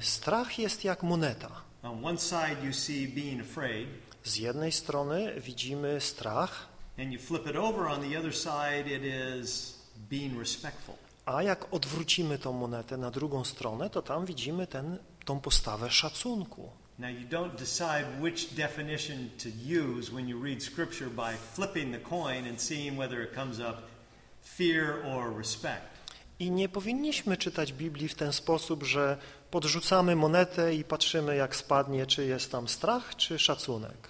Strach jest jak moneta. On one side, you see being afraid, Z jednej strony widzimy strach, and you flip it over on the other side, it is being respectful. a jak odwrócimy tą monetę na drugą stronę, to tam widzimy ten, tą postawę szacunku. Now, you don't decide which definition to use when you read Scripture by flipping the coin and seeing whether it comes up fear or respect. I nie powinniśmy czytać Biblii w ten sposób, że podrzucamy monetę i patrzymy, jak spadnie, czy jest tam strach, czy szacunek.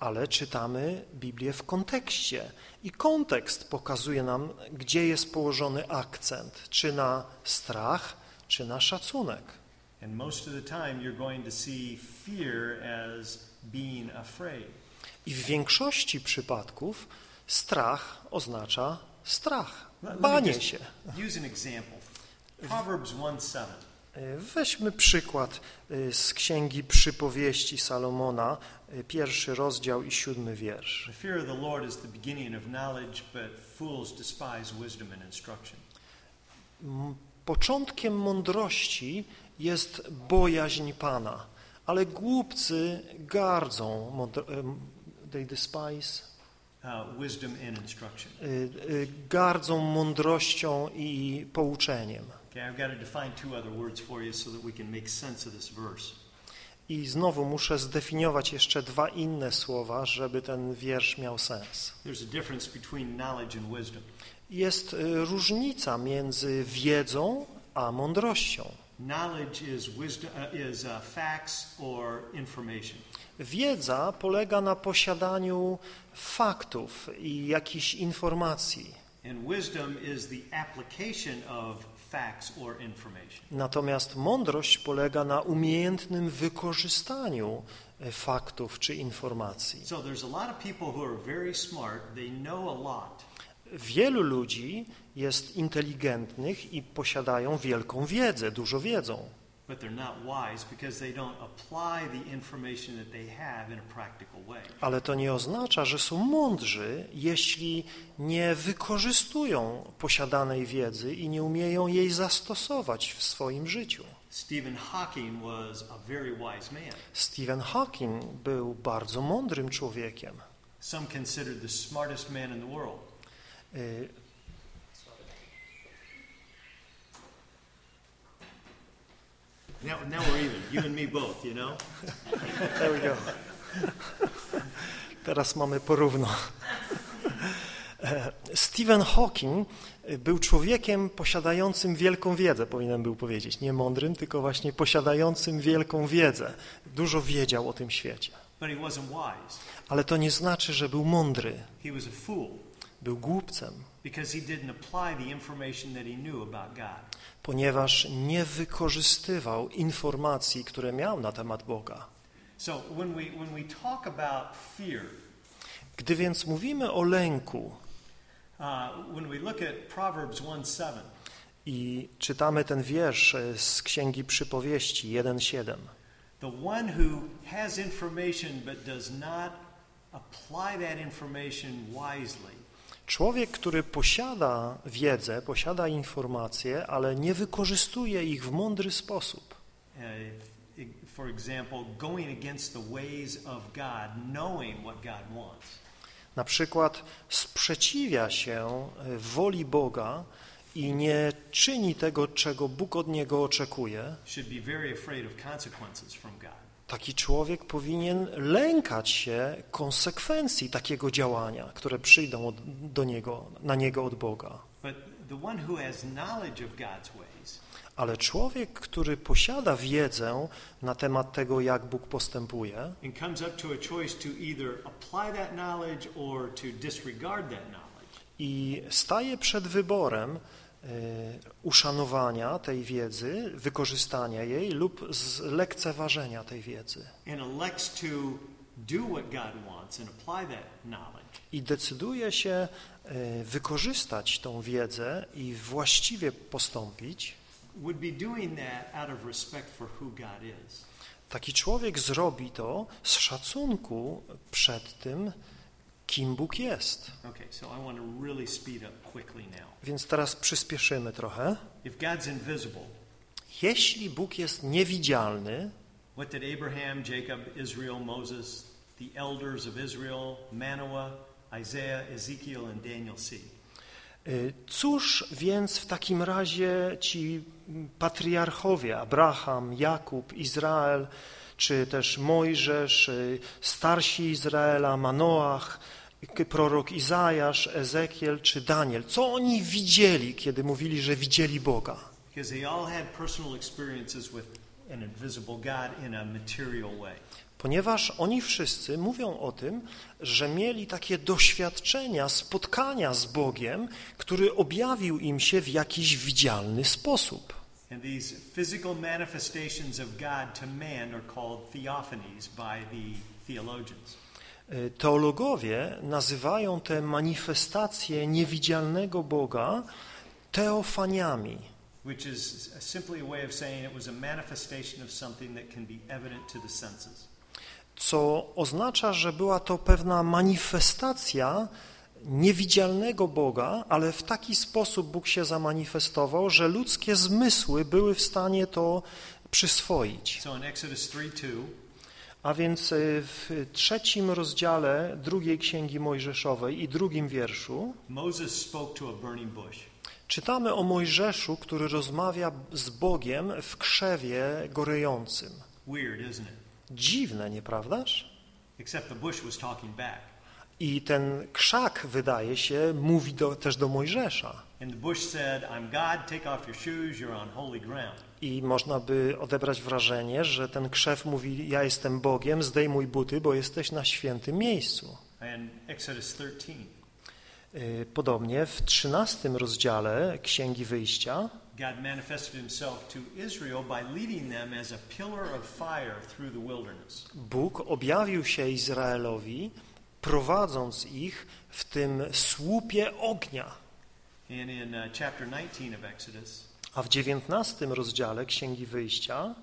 Ale czytamy Biblię w kontekście i kontekst pokazuje nam, gdzie jest położony akcent, czy na strach, czy na szacunek. And most of the time, you're going to see fear as being afraid. I w większości przypadków strach oznacza strach, banie just się. Use an example. Proverbs 1 7. E, Weźmy przykład e, z Księgi Przypowieści Salomona, e, pierwszy rozdział i siódmy wiersz. Początkiem mądrości jest bojaźń Pana, ale głupcy gardzą, they despise, Uh, wisdom and instruction. y, y, gardzą mądrością i pouczeniem. Okay, I've got to define two other words for you so that we can make sense of this verse. I znowu muszę zdefiniować jeszcze dwa inne słowa, żeby ten wiersz miał sens. There's a difference between knowledge and wisdom. Jest y, różnica między wiedzą a mądrością. Knowledge is wisdom uh, is uh, facts or information. Wiedza polega na posiadaniu faktów i jakichś informacji. Natomiast mądrość polega na umiejętnym wykorzystaniu e, faktów czy informacji. So there's a lot of people who are very smart, they know a lot, Wielu ludzi jest inteligentnych i posiadają wielką wiedzę, dużo wiedzą, but they're not wise because they don't apply the information that they have in a practical way. ale to nie oznacza, że są mądrzy, jeśli nie wykorzystują posiadanej wiedzy i nie umieją jej zastosować w swoim życiu. Stephen Hawking was a very wise man, Stephen Hawking był bardzo mądrym człowiekiem, Some considered the smartest man in the world. Y, Now, now we're even, you and me both, you know? There we go. Teraz mamy porówno. E, Stephen Hawking był człowiekiem posiadającym wielką wiedzę, powinienem był powiedzieć. Nie mądrym, tylko właśnie posiadającym wielką wiedzę. Dużo wiedział o tym świecie. Ale to nie znaczy, że był mądry. Był głupcem, ponieważ nie wykorzystywał informacji, które miał na temat Boga. Gdy więc mówimy o lęku uh, when we look at Proverbs 1 7, i czytamy ten wiersz e, z Księgi Przypowieści 1.7, the one who has information but does not apply that information wisely Człowiek, który posiada wiedzę, posiada informacje, ale nie wykorzystuje ich w mądry sposób. for example, going against the ways of God, knowing what God wants, Na przykład sprzeciwia się e, woli Boga i nie czyni tego, czego Bóg od niego oczekuje, should be very afraid of consequences from God. Taki człowiek powinien lękać się konsekwencji takiego działania, które przyjdą od, do niego, na niego od Boga. Ale człowiek, który posiada wiedzę na temat tego, jak Bóg postępuje, i staje przed wyborem uszanowania tej wiedzy, wykorzystania jej lub zlekceważenia tej wiedzy. I decyduje się e, wykorzystać tą wiedzę i właściwie postąpić, taki człowiek zrobi to z szacunku przed tym, kim Bóg jest. Okay, so I want to really speed up quickly now. Więc teraz przyspieszymy trochę. If God's invisible, Jeśli Bóg jest niewidzialny, what did Abraham, Jacob, Israel, Moses, the elders of Israel, Manoah, Isaiah, Ezekiel, and Daniel see? y, cóż więc w takim razie ci patriarchowie, Abraham, Jakub, Izrael, czy też Mojżesz, y, starsi Izraela, Manoach, prorok Izajasz, Ezekiel czy Daniel, co oni widzieli, kiedy mówili, że widzieli Boga? Ponieważ oni wszyscy mówią o tym, że mieli takie doświadczenia, spotkania z Bogiem, który objawił im się w jakiś widzialny sposób. And these physical manifestations of God to man are called theophanies by the theologians. Y, Teologowie nazywają te manifestacje niewidzialnego Boga teofaniami, which is simply a way of saying it was a manifestation of something that can be evident to the senses. co oznacza, że była to pewna manifestacja niewidzialnego Boga, ale w taki sposób Bóg się zamanifestował, że ludzkie zmysły były w stanie to przyswoić. So in Exodus 3 2, A więc y, w trzecim rozdziale drugiej Księgi Mojżeszowej i drugim wierszu czytamy o Mojżeszu, który rozmawia z Bogiem w krzewie gorejącym. Dziwne, nieprawdaż? Except the bush was talking back. I ten krzak, wydaje się, mówi do, też do Mojżesza. Said, God, shoes. I można by odebrać wrażenie, że ten krzew mówi, ja jestem Bogiem, zdejmuj buty, bo jesteś na świętym miejscu. 13, Y, Podobnie w trzynastym rozdziale Księgi Wyjścia God manifested himself to Israel by leading them as a pillar of fire through the wilderness. Bóg objawił się Izraelowi, prowadząc ich w tym słupie ognia. Uh, 19 A w dziewiętnastym rozdziale Księgi Wyjścia.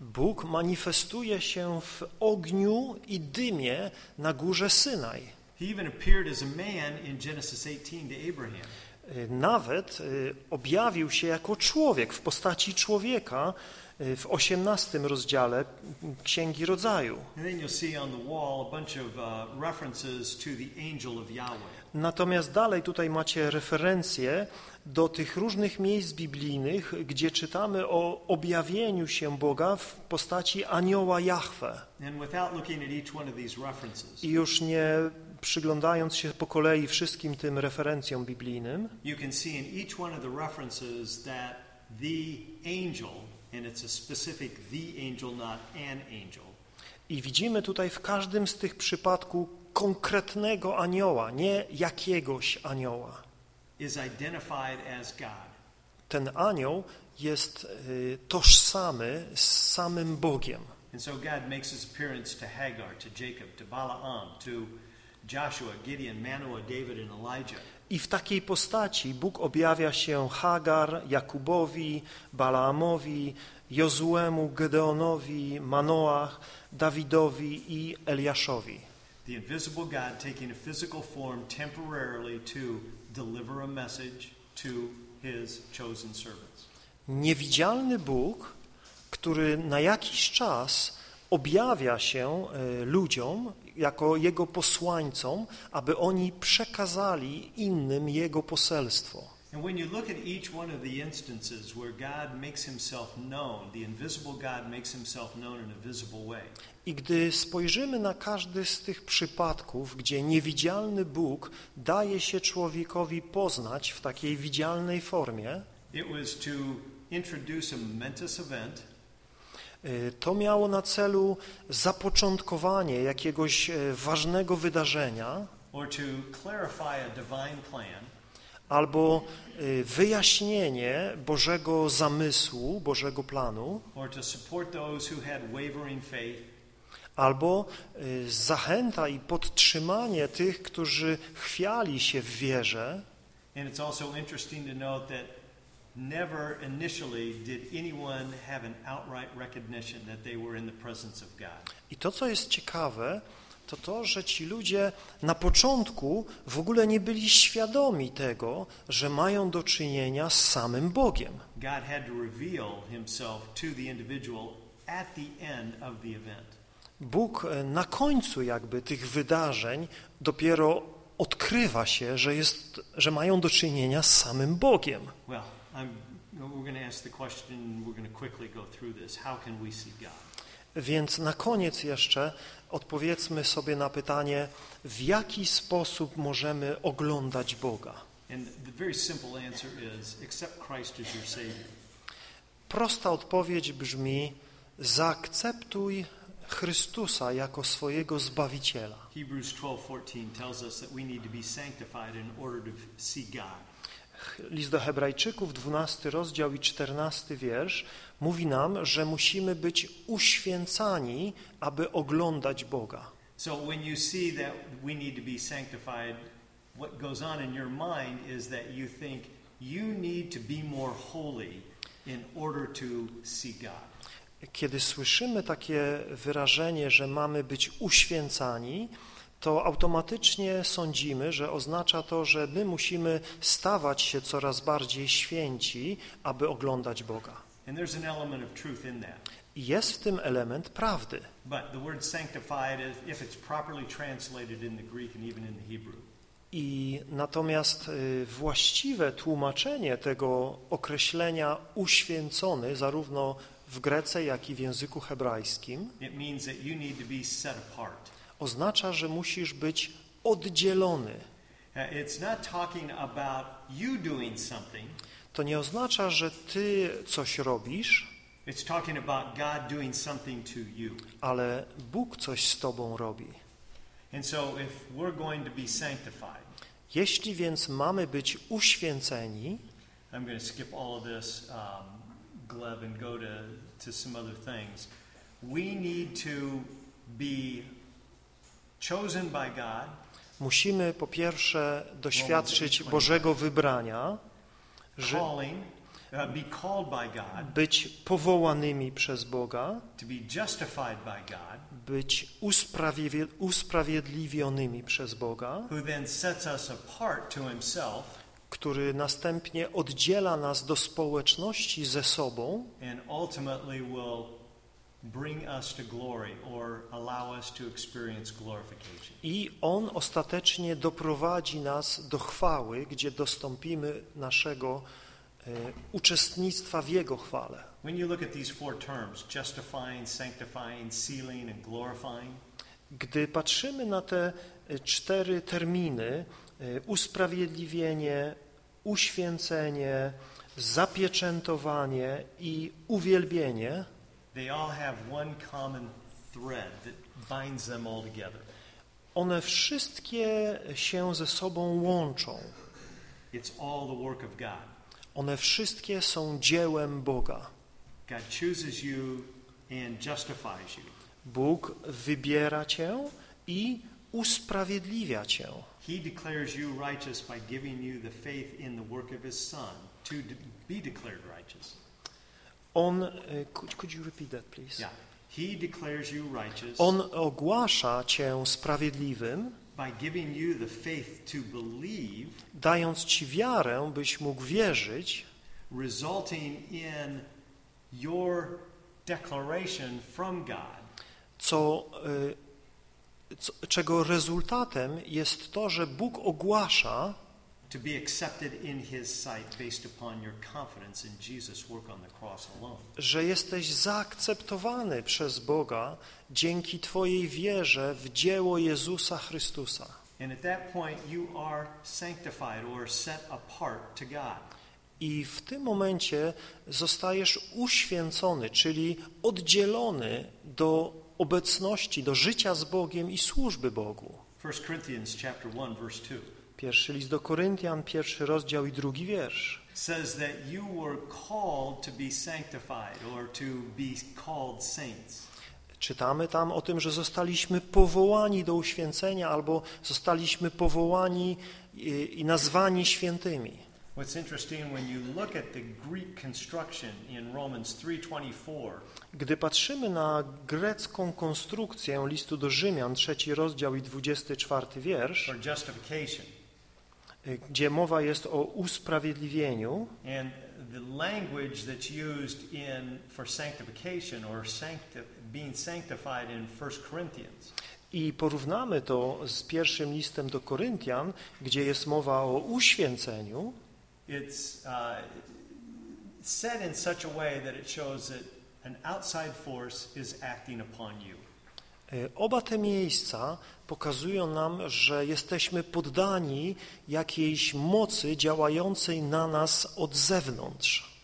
Bóg manifestuje się w ogniu i dymie na górze Synaj. He even appeared as a man in Genesis 18 to Abraham. Y, Nawet y, objawił się jako człowiek w postaci człowieka w 18 rozdziale Księgi Rodzaju. Uh. Natomiast dalej tutaj macie referencje do tych różnych miejsc biblijnych, gdzie czytamy o objawieniu się Boga w postaci anioła Jahwe. I już nie przyglądając się po kolei wszystkim tym referencjom biblijnym, you can see in each one of the references that the angel, and it's a specific the angel, not an angel, i widzimy tutaj w każdym z tych przypadków konkretnego anioła, nie jakiegoś anioła. is identified as God. Ten anioł jest y, tożsamy z samym Bogiem. And so God makes his appearance to Hagar, to Jacob, to Balaam, to Joshua, Gideon, Manoah, David, and Elijah. I w takiej postaci Bóg objawia się Hagar, Jakubowi, Balaamowi, Jozuemu, Gedeonowi, Manoach, Dawidowi i Eliaszowi. The invisible God taking a physical form temporarily to deliver a message to his chosen servants. Niewidzialny Bóg, który na jakiś czas objawia się e, ludziom jako Jego posłańcom, aby oni przekazali innym Jego poselstwo. I gdy spojrzymy na każdy z tych przypadków, gdzie niewidzialny Bóg daje się człowiekowi poznać w takiej widzialnej formie, it was to introduce a momentous event to miało na celu zapoczątkowanie jakiegoś e, ważnego wydarzenia albo y, wyjaśnienie Bożego zamysłu, Bożego planu, albo y, zachęta i podtrzymanie tych, którzy chwiali się w wierze, And it's also interesting to note that never initially did anyone have an outright recognition that they were in the presence of God. I to, co jest ciekawe, to to, że ci ludzie na początku w ogóle nie byli świadomi tego, że mają do czynienia z samym Bogiem. God had to reveal himself to the individual at the end of the event. Bóg e, na końcu jakby tych wydarzeń dopiero odkrywa się, że, jest, że mają do czynienia z samym Bogiem. Well, I'm, we're going to ask the question, we're going to quickly go through this. How can we see God? Więc na koniec jeszcze odpowiedzmy sobie na pytanie, w jaki sposób możemy oglądać Boga. Is. Prosta odpowiedź brzmi: zaakceptuj Chrystusa jako swojego Zbawiciela. Hebrews 12:14 tells us that we need to be sanctified in order to see God. List do Hebrajczyków, 12 rozdział i 14 wiersz mówi nam, że musimy być uświęcani, aby oglądać Boga. So when you see that we need to be sanctified, what goes on in your mind is that you think you need to be more holy in order to see God. Kiedy słyszymy takie wyrażenie, że mamy być uświęcani, to automatycznie sądzimy, że oznacza to, że my musimy stawać się coraz bardziej święci, aby oglądać Boga. I jest w tym element prawdy. I natomiast y, właściwe tłumaczenie tego określenia uświęcony zarówno w Grece, jak i w języku hebrajskim it means that you need to be set apart. Oznacza, że musisz być oddzielony. It's not talking about you doing something. To nie oznacza, że ty coś robisz, It's talking about God doing something to you. ale Bóg coś z tobą robi. And so if we're going to be sanctified, Jeśli więc mamy być uświęceni, I'm going to skip all of this, um, Gleb, and go to, to some other things. We need to be chosen by God, musimy po pierwsze doświadczyć Bożego wybrania, że uh, być powołanymi przez Boga, być usprawiedli- usprawiedliwionymi przez Boga, który następnie oddziela nas do społeczności ze sobą will bring us to glory or allow us to experience glorification. i On ostatecznie doprowadzi nas do chwały, gdzie dostąpimy naszego e, uczestnictwa w Jego chwale. When you look at these four terms, justifying, sanctifying, sealing, and glorifying, Gdy patrzymy na te e, cztery terminy, e, usprawiedliwienie, uświęcenie, zapieczętowanie i uwielbienie, they all have one common thread that binds them all together. one wszystkie się ze sobą łączą. It's all the work of God. One wszystkie są dziełem Boga. God chooses you and justifies you. Bóg wybiera cię i usprawiedliwia cię. He declares you righteous by giving you the faith in the work of His Son to be declared righteous. On, e, could, could you repeat that, please? Yeah. He declares you righteous On ogłasza cię sprawiedliwym, by giving you the faith to believe, dając ci wiarę, byś mógł wierzyć, resulting in your declaration from God co, e, co, czego rezultatem jest to, że Bóg ogłasza, to be accepted in His sight based upon your confidence in Jesus' work on the cross alone. że jesteś zaakceptowany przez Boga dzięki Twojej wierze w dzieło Jezusa Chrystusa. And at that point, you are sanctified or set apart to God. I w tym momencie zostajesz uświęcony, czyli oddzielony do obecności, do życia z Bogiem i służby Bogu. 1 Corinthians chapter 1 verse 2 Pierwszy list do Koryntian, pierwszy rozdział i drugi wiersz. says that you were called to be sanctified or to be called saints. Czytamy tam o tym, że zostaliśmy powołani do uświęcenia albo zostaliśmy powołani i, i nazwani świętymi. What's interesting when you look at the Greek construction in Romans 3:24, Gdy patrzymy na grecką konstrukcję listu do Rzymian, trzeci rozdział i 24 wiersz, justification, gdzie mowa jest o usprawiedliwieniu, and the language that's used in for sanctification or sancti- being sanctified in 1 Corinthians. I porównamy to z pierwszym listem do Koryntian, gdzie jest mowa o uświęceniu, it's uh, said in such a way that it shows that an outside force is acting upon you. Y, oba te miejsca pokazują nam, że jesteśmy poddani jakiejś mocy działającej na nas od zewnątrz.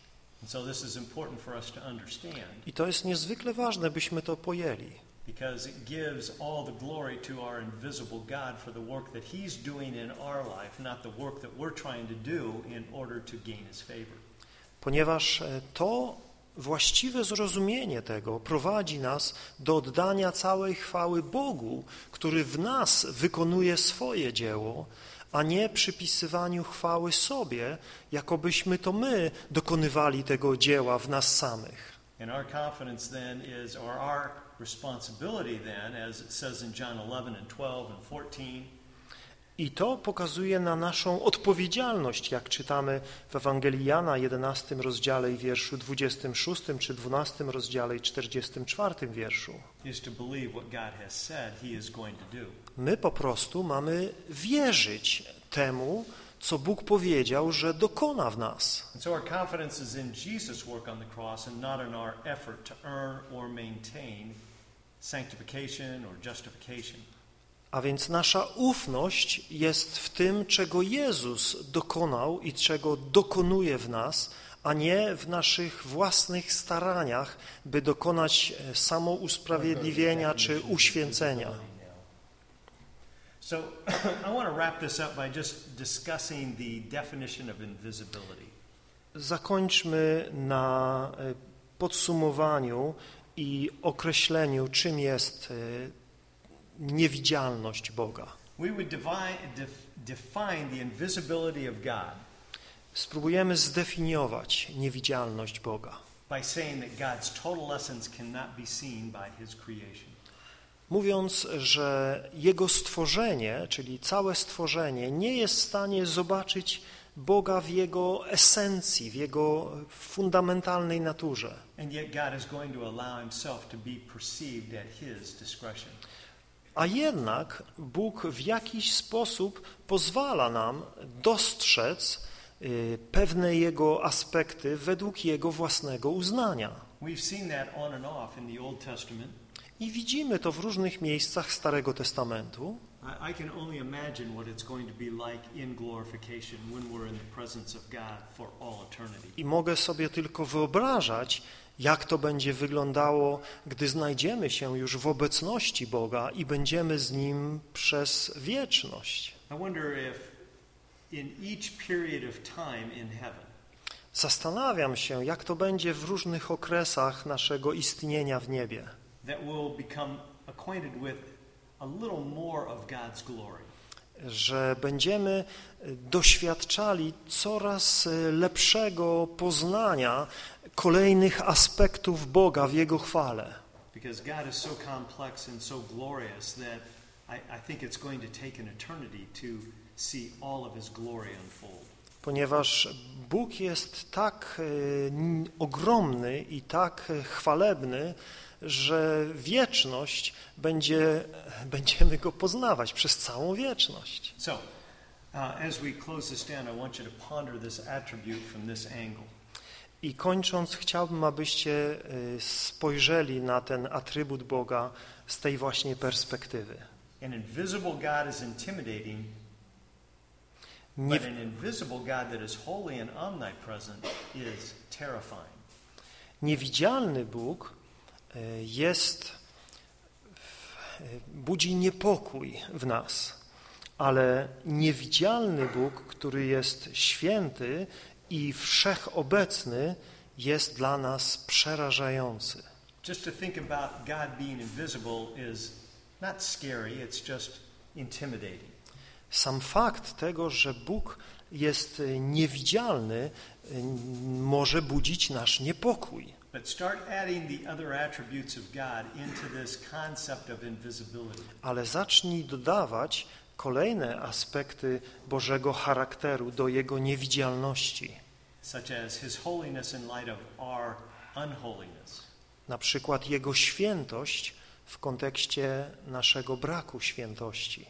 I to jest niezwykle ważne, byśmy to pojęli. because it gives all the glory to our invisible God for the work that He's doing in our life, not the work that we're trying to do in order to gain His favor. Ponieważ e, to właściwe zrozumienie tego prowadzi nas do oddania całej chwały Bogu, który w nas wykonuje swoje dzieło, a nie przypisywaniu chwały sobie, jakobyśmy to my dokonywali tego dzieła w nas samych. And our confidence then is, or our responsibility then, as it says in John 11 and 12 and 14, I to pokazuje na naszą odpowiedzialność, jak czytamy w Ewangelii Jana 11 rozdziale i wierszu 26, czy 12 rozdziale i 44 wierszu. My po prostu mamy wierzyć temu, co Bóg powiedział, że dokona w nas. Sanctification or justification. A więc nasza ufność jest w tym, czego Jezus dokonał i czego dokonuje w nas, a nie w naszych własnych staraniach, by dokonać e, samousprawiedliwienia czy uświęcenia. So [COUGHS] I want to wrap this up by just discussing the definition of invisibility. Zakończmy na e, podsumowaniu i określeniu, czym jest e, niewidzialność Boga. Spróbujemy zdefiniować niewidzialność Boga, mówiąc, że Jego stworzenie, czyli całe stworzenie, nie jest w stanie zobaczyć Boga w Jego esencji, w Jego fundamentalnej naturze. And yet God is going to allow himself to be perceived at his discretion. A jednak Bóg w jakiś sposób pozwala nam dostrzec y, pewne Jego aspekty według Jego własnego uznania. I widzimy to w różnych miejscach Starego Testamentu. I, I can only imagine what it's going to be like in glorification when we're in the presence of God for all eternity. I mogę sobie tylko wyobrażać, jak to będzie wyglądało, gdy znajdziemy się już w obecności Boga i będziemy z Nim przez wieczność. Zastanawiam się, jak to będzie w różnych okresach naszego istnienia w niebie, że będziemy doświadczali coraz lepszego poznania kolejnych aspektów Boga w Jego chwale. Because God is so complex and so glorious that I, I think it's going to take an eternity to see all of His glory unfold. Ponieważ Bóg jest tak e, ogromny i tak chwalebny, że wieczność będzie, będziemy Go poznawać przez całą wieczność. So, uh, as we close this down, I want you to ponder this attribute from this angle. I kończąc, chciałbym, abyście e, spojrzeli na ten atrybut Boga z tej właśnie perspektywy. An invisible God is intimidating, Nie, but an invisible God that is holy and omnipresent is terrifying. Niewidzialny Bóg e, jest, e, budzi niepokój w nas, ale niewidzialny Bóg, który jest święty i wszechobecny, jest dla nas przerażający. Just to think about God being invisible is not scary, it's just intimidating. Sam fakt tego, że Bóg jest e, niewidzialny, e, może budzić nasz niepokój. Ale zacznij dodawać kolejne aspekty Bożego charakteru do Jego niewidzialności. Such as his holiness in light of our unholiness, Na przykład Jego świętość w kontekście naszego braku świętości.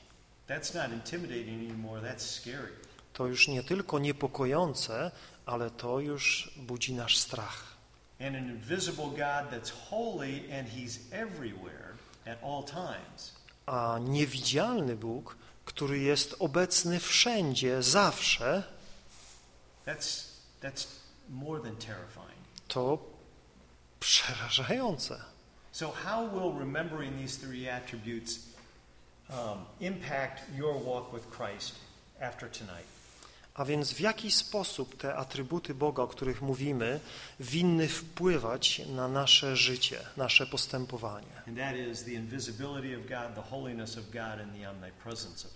that's not intimidating anymore, that's scary. To już nie tylko niepokojące, ale to już budzi nasz strach. And an invisible God that's holy and he's everywhere at all times. A niewidzialny Bóg, który jest obecny wszędzie, zawsze, That's, that's more than terrifying. to przerażające. So, how will remembering these three attributes um, impact your walk with Christ after tonight? A więc w jaki sposób te atrybuty Boga, o których mówimy, winny wpływać na nasze życie, nasze postępowanie?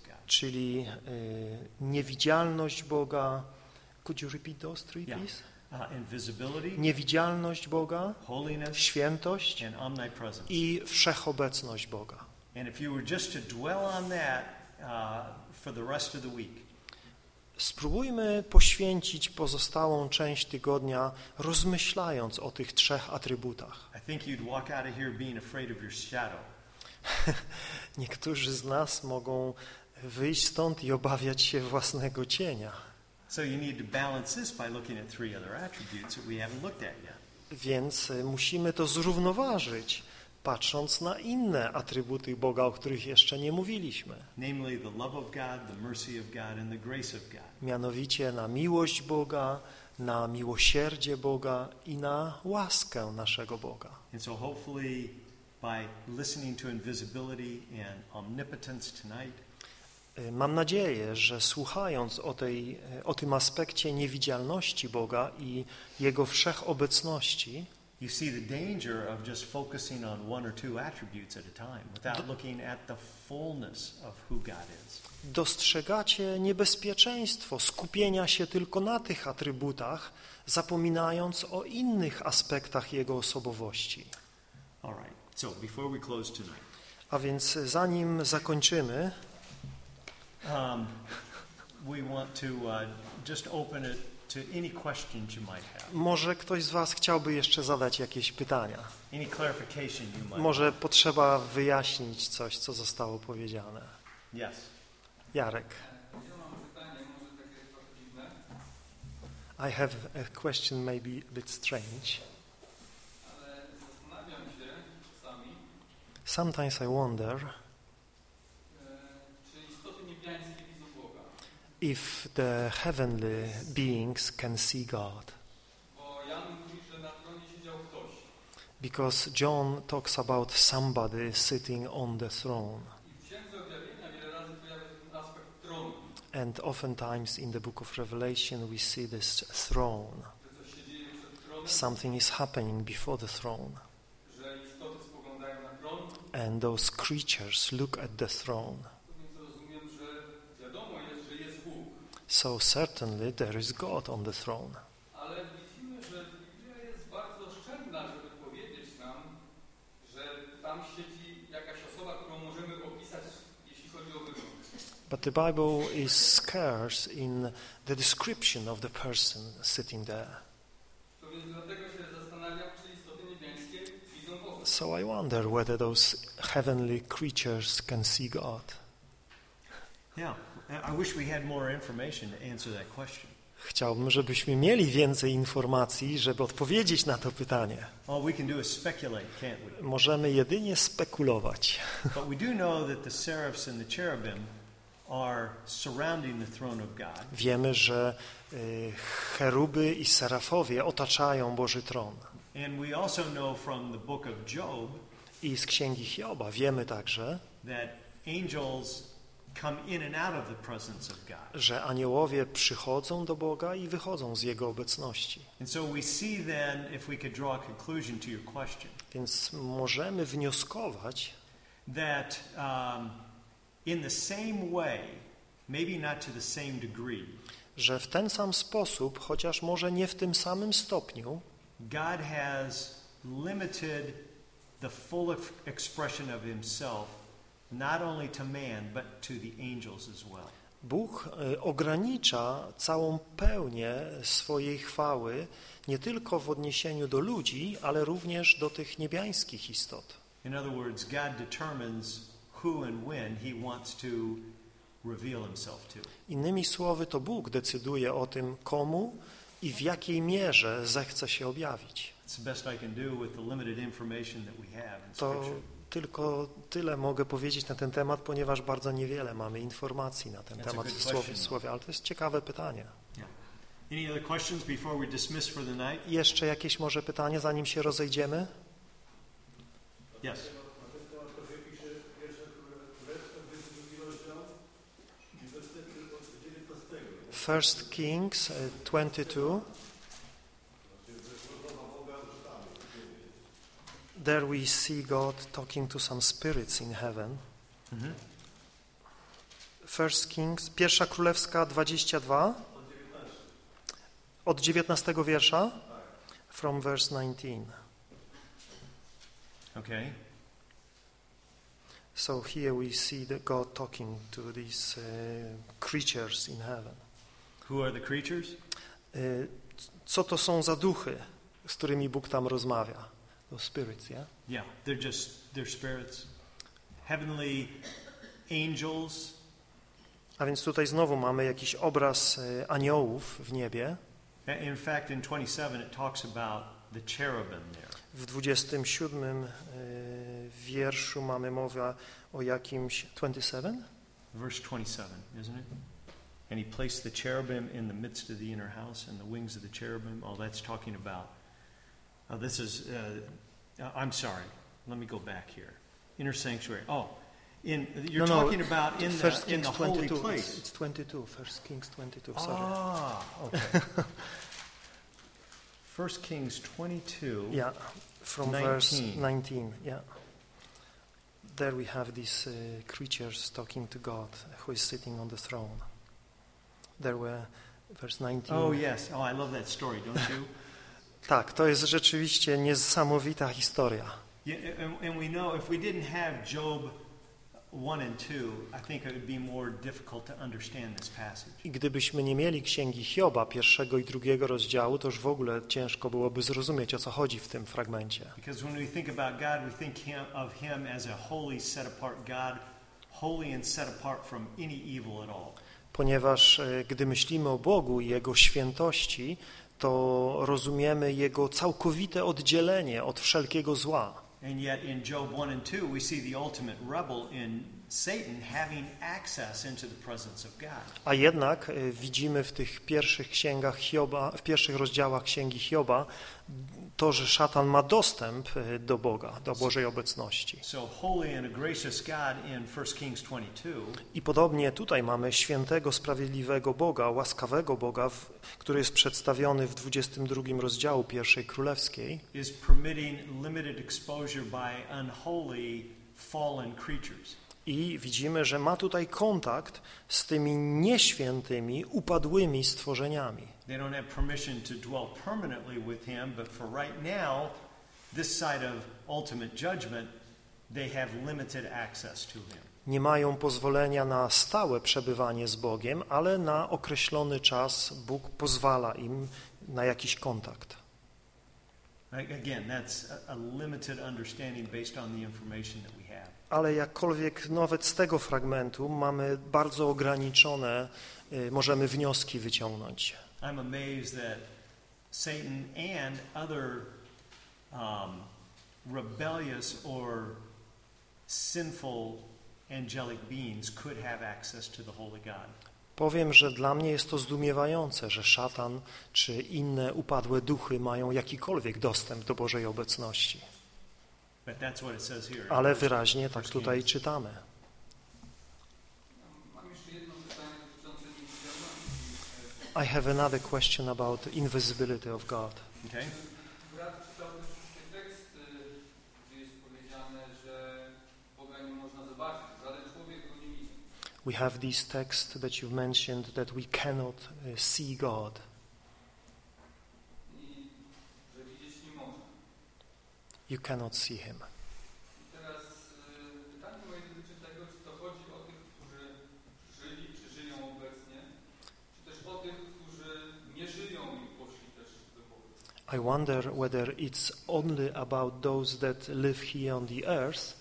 God. Czyli y, niewidzialność Boga. Could you repeat those three, Yeah. please? Uh, Niewidzialność Boga, holiness, świętość i wszechobecność Boga. And if you were just to dwell on that uh, for the rest of the week, Spróbujmy poświęcić pozostałą część tygodnia rozmyślając o tych trzech atrybutach. [LAUGHS] Niektórzy z nas mogą wyjść stąd i obawiać się własnego cienia. So you need to balance this by looking at three other attributes that we haven't looked at yet. Więc y, musimy to zrównoważyć, patrząc na inne atrybuty Boga, o których jeszcze nie mówiliśmy. Namely, the love of God, the mercy of God, and the grace of God. Mianowicie na miłość Boga, na miłosierdzie Boga i na łaskę naszego Boga. And so hopefully by listening to invisibility and omnipotence tonight, Mam nadzieję, że słuchając o, tej, y, o tym aspekcie niewidzialności Boga i Jego wszechobecności, you see the danger of just focusing on one or two attributes at a time without looking at the fullness of who God is. dostrzegacie niebezpieczeństwo skupienia się tylko na tych atrybutach, zapominając o innych aspektach Jego osobowości. All right. So before we close tonight, A więc zanim zakończymy, um, we want to uh, just open it to any questions you might have, Może ktoś z Was chciałby jeszcze zadać jakieś pytania? any clarification you might. Może potrzeba wyjaśnić coś, co zostało powiedziane. Yes. Jarek, I have a question maybe a bit strange. Sometimes I wonder e, czy istoty niebiańskie widzą Boga. If the heavenly beings can see God. Bo Jan mówi, że na tronie siedział ktoś. Because John talks about somebody sitting on the throne. I w Księdze Objawienia wiele razy pojawia się ten aspekt tronu, And oftentimes in the book of Revelation we see this throne. że coś się dzieje przed tronem, Something is happening before the throne. że istoty spoglądają na tron. And those creatures look at the throne. So certainly there is God on the throne. Ale widzimy, że Biblia jest bardzo oszczędna, żeby powiedzieć nam, że tam siedzi jakaś osoba, którą możemy opisać, jeśli chodzi o wygląd. But the Bible is scarce in the description of the person sitting there. To więc dlatego się zastanawiam, czy istoty niebiańskie widzą Boga. So I wonder whether those heavenly creatures can see God. Yeah. Chciałbym, żebyśmy mieli więcej informacji, żeby odpowiedzieć na to pytanie. Możemy jedynie spekulować. Wiemy, że y, cheruby i serafowie otaczają Boży tron. I z księgi Hioba wiemy także, that angels że aniołowie przychodzą do Boga i wychodzą z Jego obecności. And so we see then, if we could draw a conclusion to your question, Więc możemy wnioskować, that um, in the same way, maybe not to the same degree, że w ten sam sposób, chociaż może nie w tym samym stopniu, God has limited the full ex- expression of Himself not only to man, but to the angels as well. Bóg y, ogranicza całą pełnię swojej chwały nie tylko w odniesieniu do ludzi, ale również do tych niebiańskich istot. In other words, God determines who and when He wants to reveal Himself to. Innymi słowy, to Bóg decyduje o tym, komu i w jakiej mierze zechce się objawić. To. Tylko tyle mogę powiedzieć na ten temat, ponieważ bardzo niewiele mamy informacji na ten That's temat w słowie, słowie, ale to jest ciekawe pytanie. Night? Jeszcze jakieś może pytanie, zanim się rozejdziemy? Yes. First Kings uh, 22. There we see God talking to some spirits in heaven. Mhm. First Kings, pierwsza królewska 22. Od 19 wiersza. From verse 19. Okay. So here we see the God talking to these uh, creatures in heaven. Who are the creatures? Y, Co to są za duchy, z którymi Bóg tam rozmawia? Those spirits, yeah? Yeah, they're just they're spirits. Heavenly angels. A więc tutaj znowu mamy jakiś obraz y, aniołów w niebie. In fact, in 27 it talks about the cherubim there. W 27 y, wierszu mamy mowę o jakimś 27? Verse 27, isn't it? And he placed the cherubim in the midst of the inner house, and the wings of the cherubim. Oh, that's talking about. Oh, this is. Uh, uh, I'm sorry. Let me go back here. Inner sanctuary. Oh, in you're No, no, talking about in the in the holy 22. place. It's, it's 22. First Kings 22. Sorry. Ah, okay. [LAUGHS] First Kings 22. Yeah, from verse 19. 19. Yeah. There we have these uh, creatures talking to God who is sitting on the throne. There were verse 19. Oh yes. Oh, I love that story, don't you? [LAUGHS] Tak, to jest rzeczywiście niesamowita historia. yeah, and, and we know if we didn't have Job 1 and 2, I gdybyśmy nie mieli księgi Hioba, pierwszego i drugiego rozdziału, to już w ogóle ciężko byłoby zrozumieć, o co chodzi w tym fragmencie. Because when we think about God, we think him, of Him as a holy, set apart God, holy and set apart from any evil at all. Ponieważ e, gdy myślimy o Bogu i Jego świętości, to rozumiemy Jego całkowite oddzielenie od wszelkiego zła. And yet in Job 1 and 2, we see the ultimate rebel in Satan having access into the presence of God. A jednak e, widzimy w tych pierwszych księgach Hioba, w pierwszych rozdziałach księgi Hioba to, że szatan ma dostęp e, do Boga, do Bożej obecności. So holy and a gracious God in 1 Kings 22 I podobnie tutaj mamy świętego, sprawiedliwego Boga, łaskawego Boga, który jest przedstawiony w 22 rozdziału pierwszej królewskiej is permitting limited exposure by unholy fallen creatures. I widzimy, że ma tutaj kontakt z tymi nieświętymi, upadłymi stworzeniami. They don't have permission to dwell permanently with him, but for right now, this side of ultimate judgment, they have limited access to him. Nie mają pozwolenia na stałe przebywanie z Bogiem, ale na określony czas Bóg pozwala im na jakiś kontakt. Again, that's a, limited understanding based on the information that we. Ale jakkolwiek nawet z tego fragmentu mamy bardzo ograniczone, y, możemy wnioski wyciągnąć. I'm amazed that Satan and other um, rebellious or sinful angelic beings could have access to the Holy God. Powiem, że dla mnie jest to zdumiewające, że szatan czy inne upadłe duchy mają jakikolwiek dostęp do Bożej obecności. But that's what it says here. Ale wyraźnie tak tutaj czytamy. I have another question about invisibility of God. Okay? We have this text that you've mentioned that we cannot uh, see God. Poszli też do Boga. I wonder whether it's only about those that live here on the earth,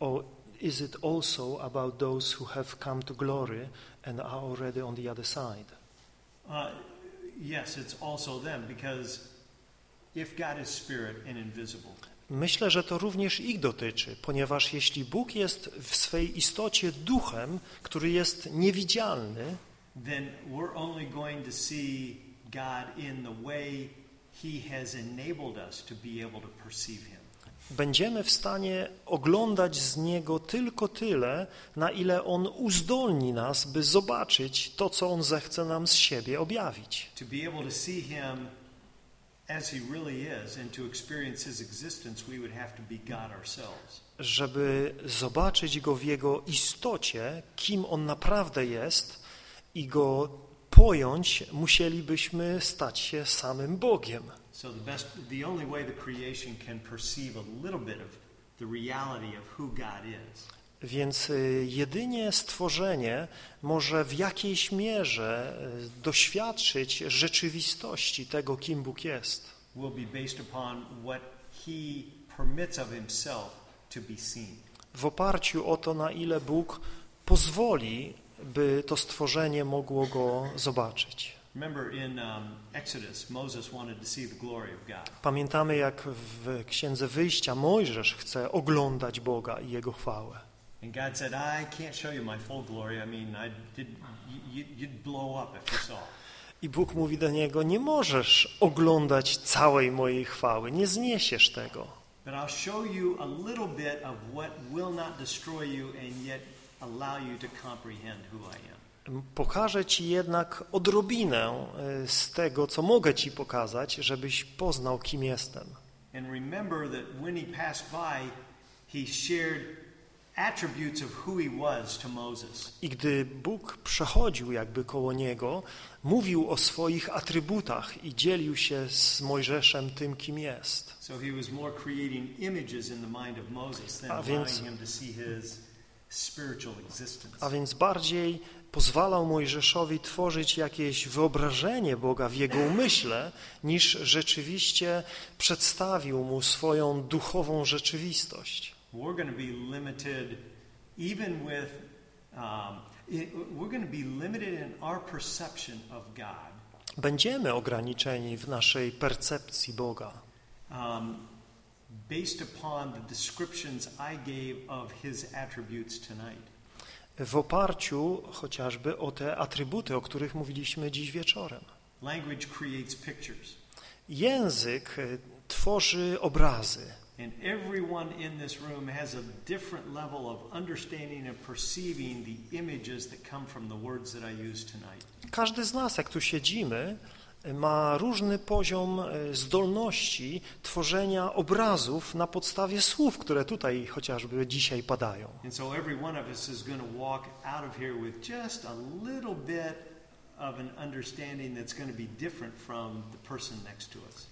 or is it also about those who have come to glory and are already on the other side? Uh, yes, it's also them because if God is spirit and invisible, Myślę, że to również ich dotyczy, ponieważ jeśli Bóg jest w swej istocie duchem, który jest niewidzialny, then we're only going to see God in the way He has enabled us to be able to perceive Him. będziemy w stanie oglądać z Niego tylko tyle, na ile On uzdolni nas, by zobaczyć to, co On zechce nam z siebie objawić. To be able to see Him as He really is and to experience His existence, we would have to be God ourselves. Żeby zobaczyć Go w Jego istocie, kim On naprawdę jest i Go pojąć, musielibyśmy stać się samym Bogiem. So the best, the only way the creation can perceive a little bit of the reality of who God is Więc y, jedynie stworzenie może w jakiejś mierze y, doświadczyć rzeczywistości tego, kim Bóg jest. W oparciu o to, na ile Bóg pozwoli, by to stworzenie mogło Go zobaczyć. Um. Pamiętamy, jak w Księdze Wyjścia Mojżesz chce oglądać Boga i Jego chwałę. And God said, I can't show you my full glory. I mean, I did, you, you'd blow up if you saw. I Bóg mówi do niego, nie możesz oglądać całej mojej chwały, nie zniesiesz tego. But I'll show you a little bit of what will not destroy you and yet allow you to comprehend who I am. Pokażę Ci jednak odrobinę e, z tego, co mogę Ci pokazać, żebyś poznał, kim jestem. And remember that when he passed by, he shared I gdy Bóg przechodził jakby koło niego, mówił o swoich atrybutach i dzielił się z Mojżeszem tym, kim jest. So he was more creating images in the mind of Moses than A allowing więc- him to see his spiritual existence. A więc bardziej pozwalał Mojżeszowi tworzyć jakieś wyobrażenie Boga w jego umyśle, niż rzeczywiście przedstawił mu swoją duchową rzeczywistość. We're going to be limited even with, um, it, we're going to be limited in our perception of God Będziemy ograniczeni w naszej percepcji Boga, um, based upon the descriptions I gave of His attributes tonight. w oparciu chociażby o te atrybuty, o których mówiliśmy dziś wieczorem. Language creates pictures, Język e, tworzy obrazy. And everyone in this room has a different level of understanding and perceiving the images that come from the words that I use tonight. Każdy z nas, jak tu siedzimy, ma różny poziom e, zdolności tworzenia obrazów na podstawie słów, które tutaj chociażby dzisiaj padają. And so every one of us is going to walk out of here with just a little bit.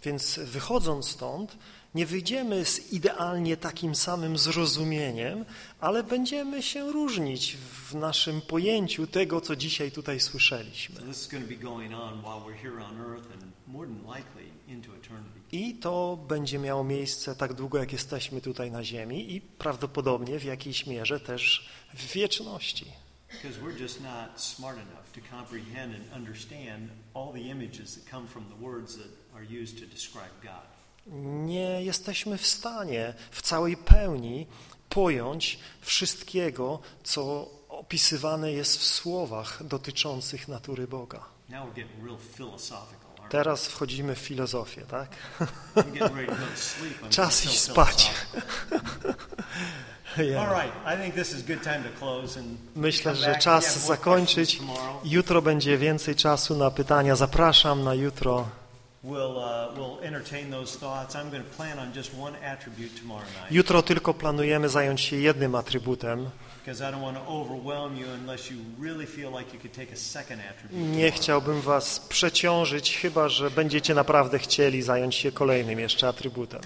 Więc wychodząc stąd, nie wyjdziemy z idealnie takim samym zrozumieniem, ale będziemy się różnić w naszym pojęciu tego, co dzisiaj tutaj słyszeliśmy. I to będzie miało miejsce tak długo, jak jesteśmy tutaj na ziemi i prawdopodobnie w jakiejś mierze też w wieczności. Because we're just not smart enough to comprehend and understand all the images that come from the words that are used to describe God. Nie jesteśmy w stanie w całej pełni pojąć wszystkiego, co opisywane jest w słowach dotyczących natury Boga. Teraz wchodzimy w filozofię, tak? Czas iść spać. [LAUGHS] Myślę, że czas zakończyć. Jutro będzie więcej czasu na pytania. Zapraszam na jutro. We'll, uh, we'll entertain those thoughts. I'm going to plan on just one attribute tomorrow night Jutro tylko planujemy zająć się jednym atrybutem. Nie chciałbym was przeciążyć, chyba że będziecie naprawdę chcieli zająć się kolejnym jeszcze atrybutem.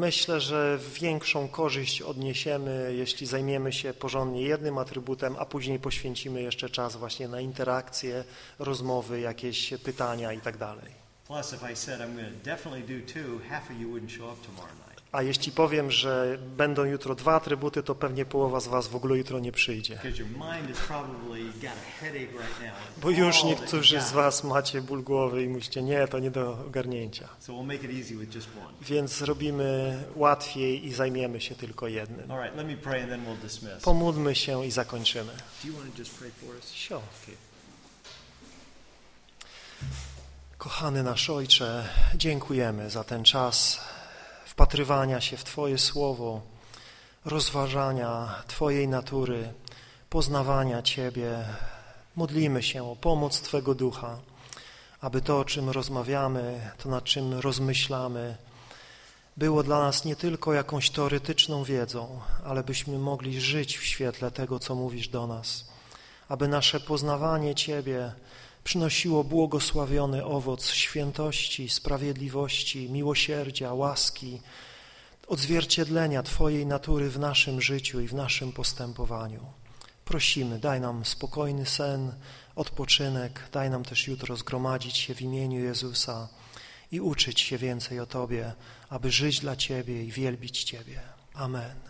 Myślę, że większą korzyść odniesiemy, jeśli zajmiemy się porządnie jednym atrybutem, a później poświęcimy jeszcze czas właśnie na interakcje, rozmowy, jakieś pytania i tak dalej. Plus, if I said I'm going to definitely do two, half of you wouldn't show up tomorrow night A jeśli powiem, że będą jutro dwa atrybuty, to pewnie połowa z was w ogóle jutro nie przyjdzie. Bo już niektórzy z was macie ból głowy i myślicie, nie, to nie do ogarnięcia. Więc zrobimy łatwiej i zajmiemy się tylko jednym. Pomódlmy się i zakończymy. Do Kochany nasz Ojcze, dziękujemy za ten czas wpatrywania się w Twoje Słowo, rozważania Twojej natury, poznawania Ciebie. Modlimy się o pomoc Twego Ducha, aby to, o czym rozmawiamy, to nad czym rozmyślamy, było dla nas nie tylko jakąś teoretyczną wiedzą, ale byśmy mogli żyć w świetle tego, co mówisz do nas, aby nasze poznawanie Ciebie przynosiło błogosławiony owoc świętości, sprawiedliwości, miłosierdzia, łaski, odzwierciedlenia Twojej natury w naszym życiu i w naszym postępowaniu. Prosimy, daj nam spokojny sen, odpoczynek, daj nam też jutro zgromadzić się w imieniu Jezusa i uczyć się więcej o Tobie, aby żyć dla Ciebie i wielbić Ciebie. Amen.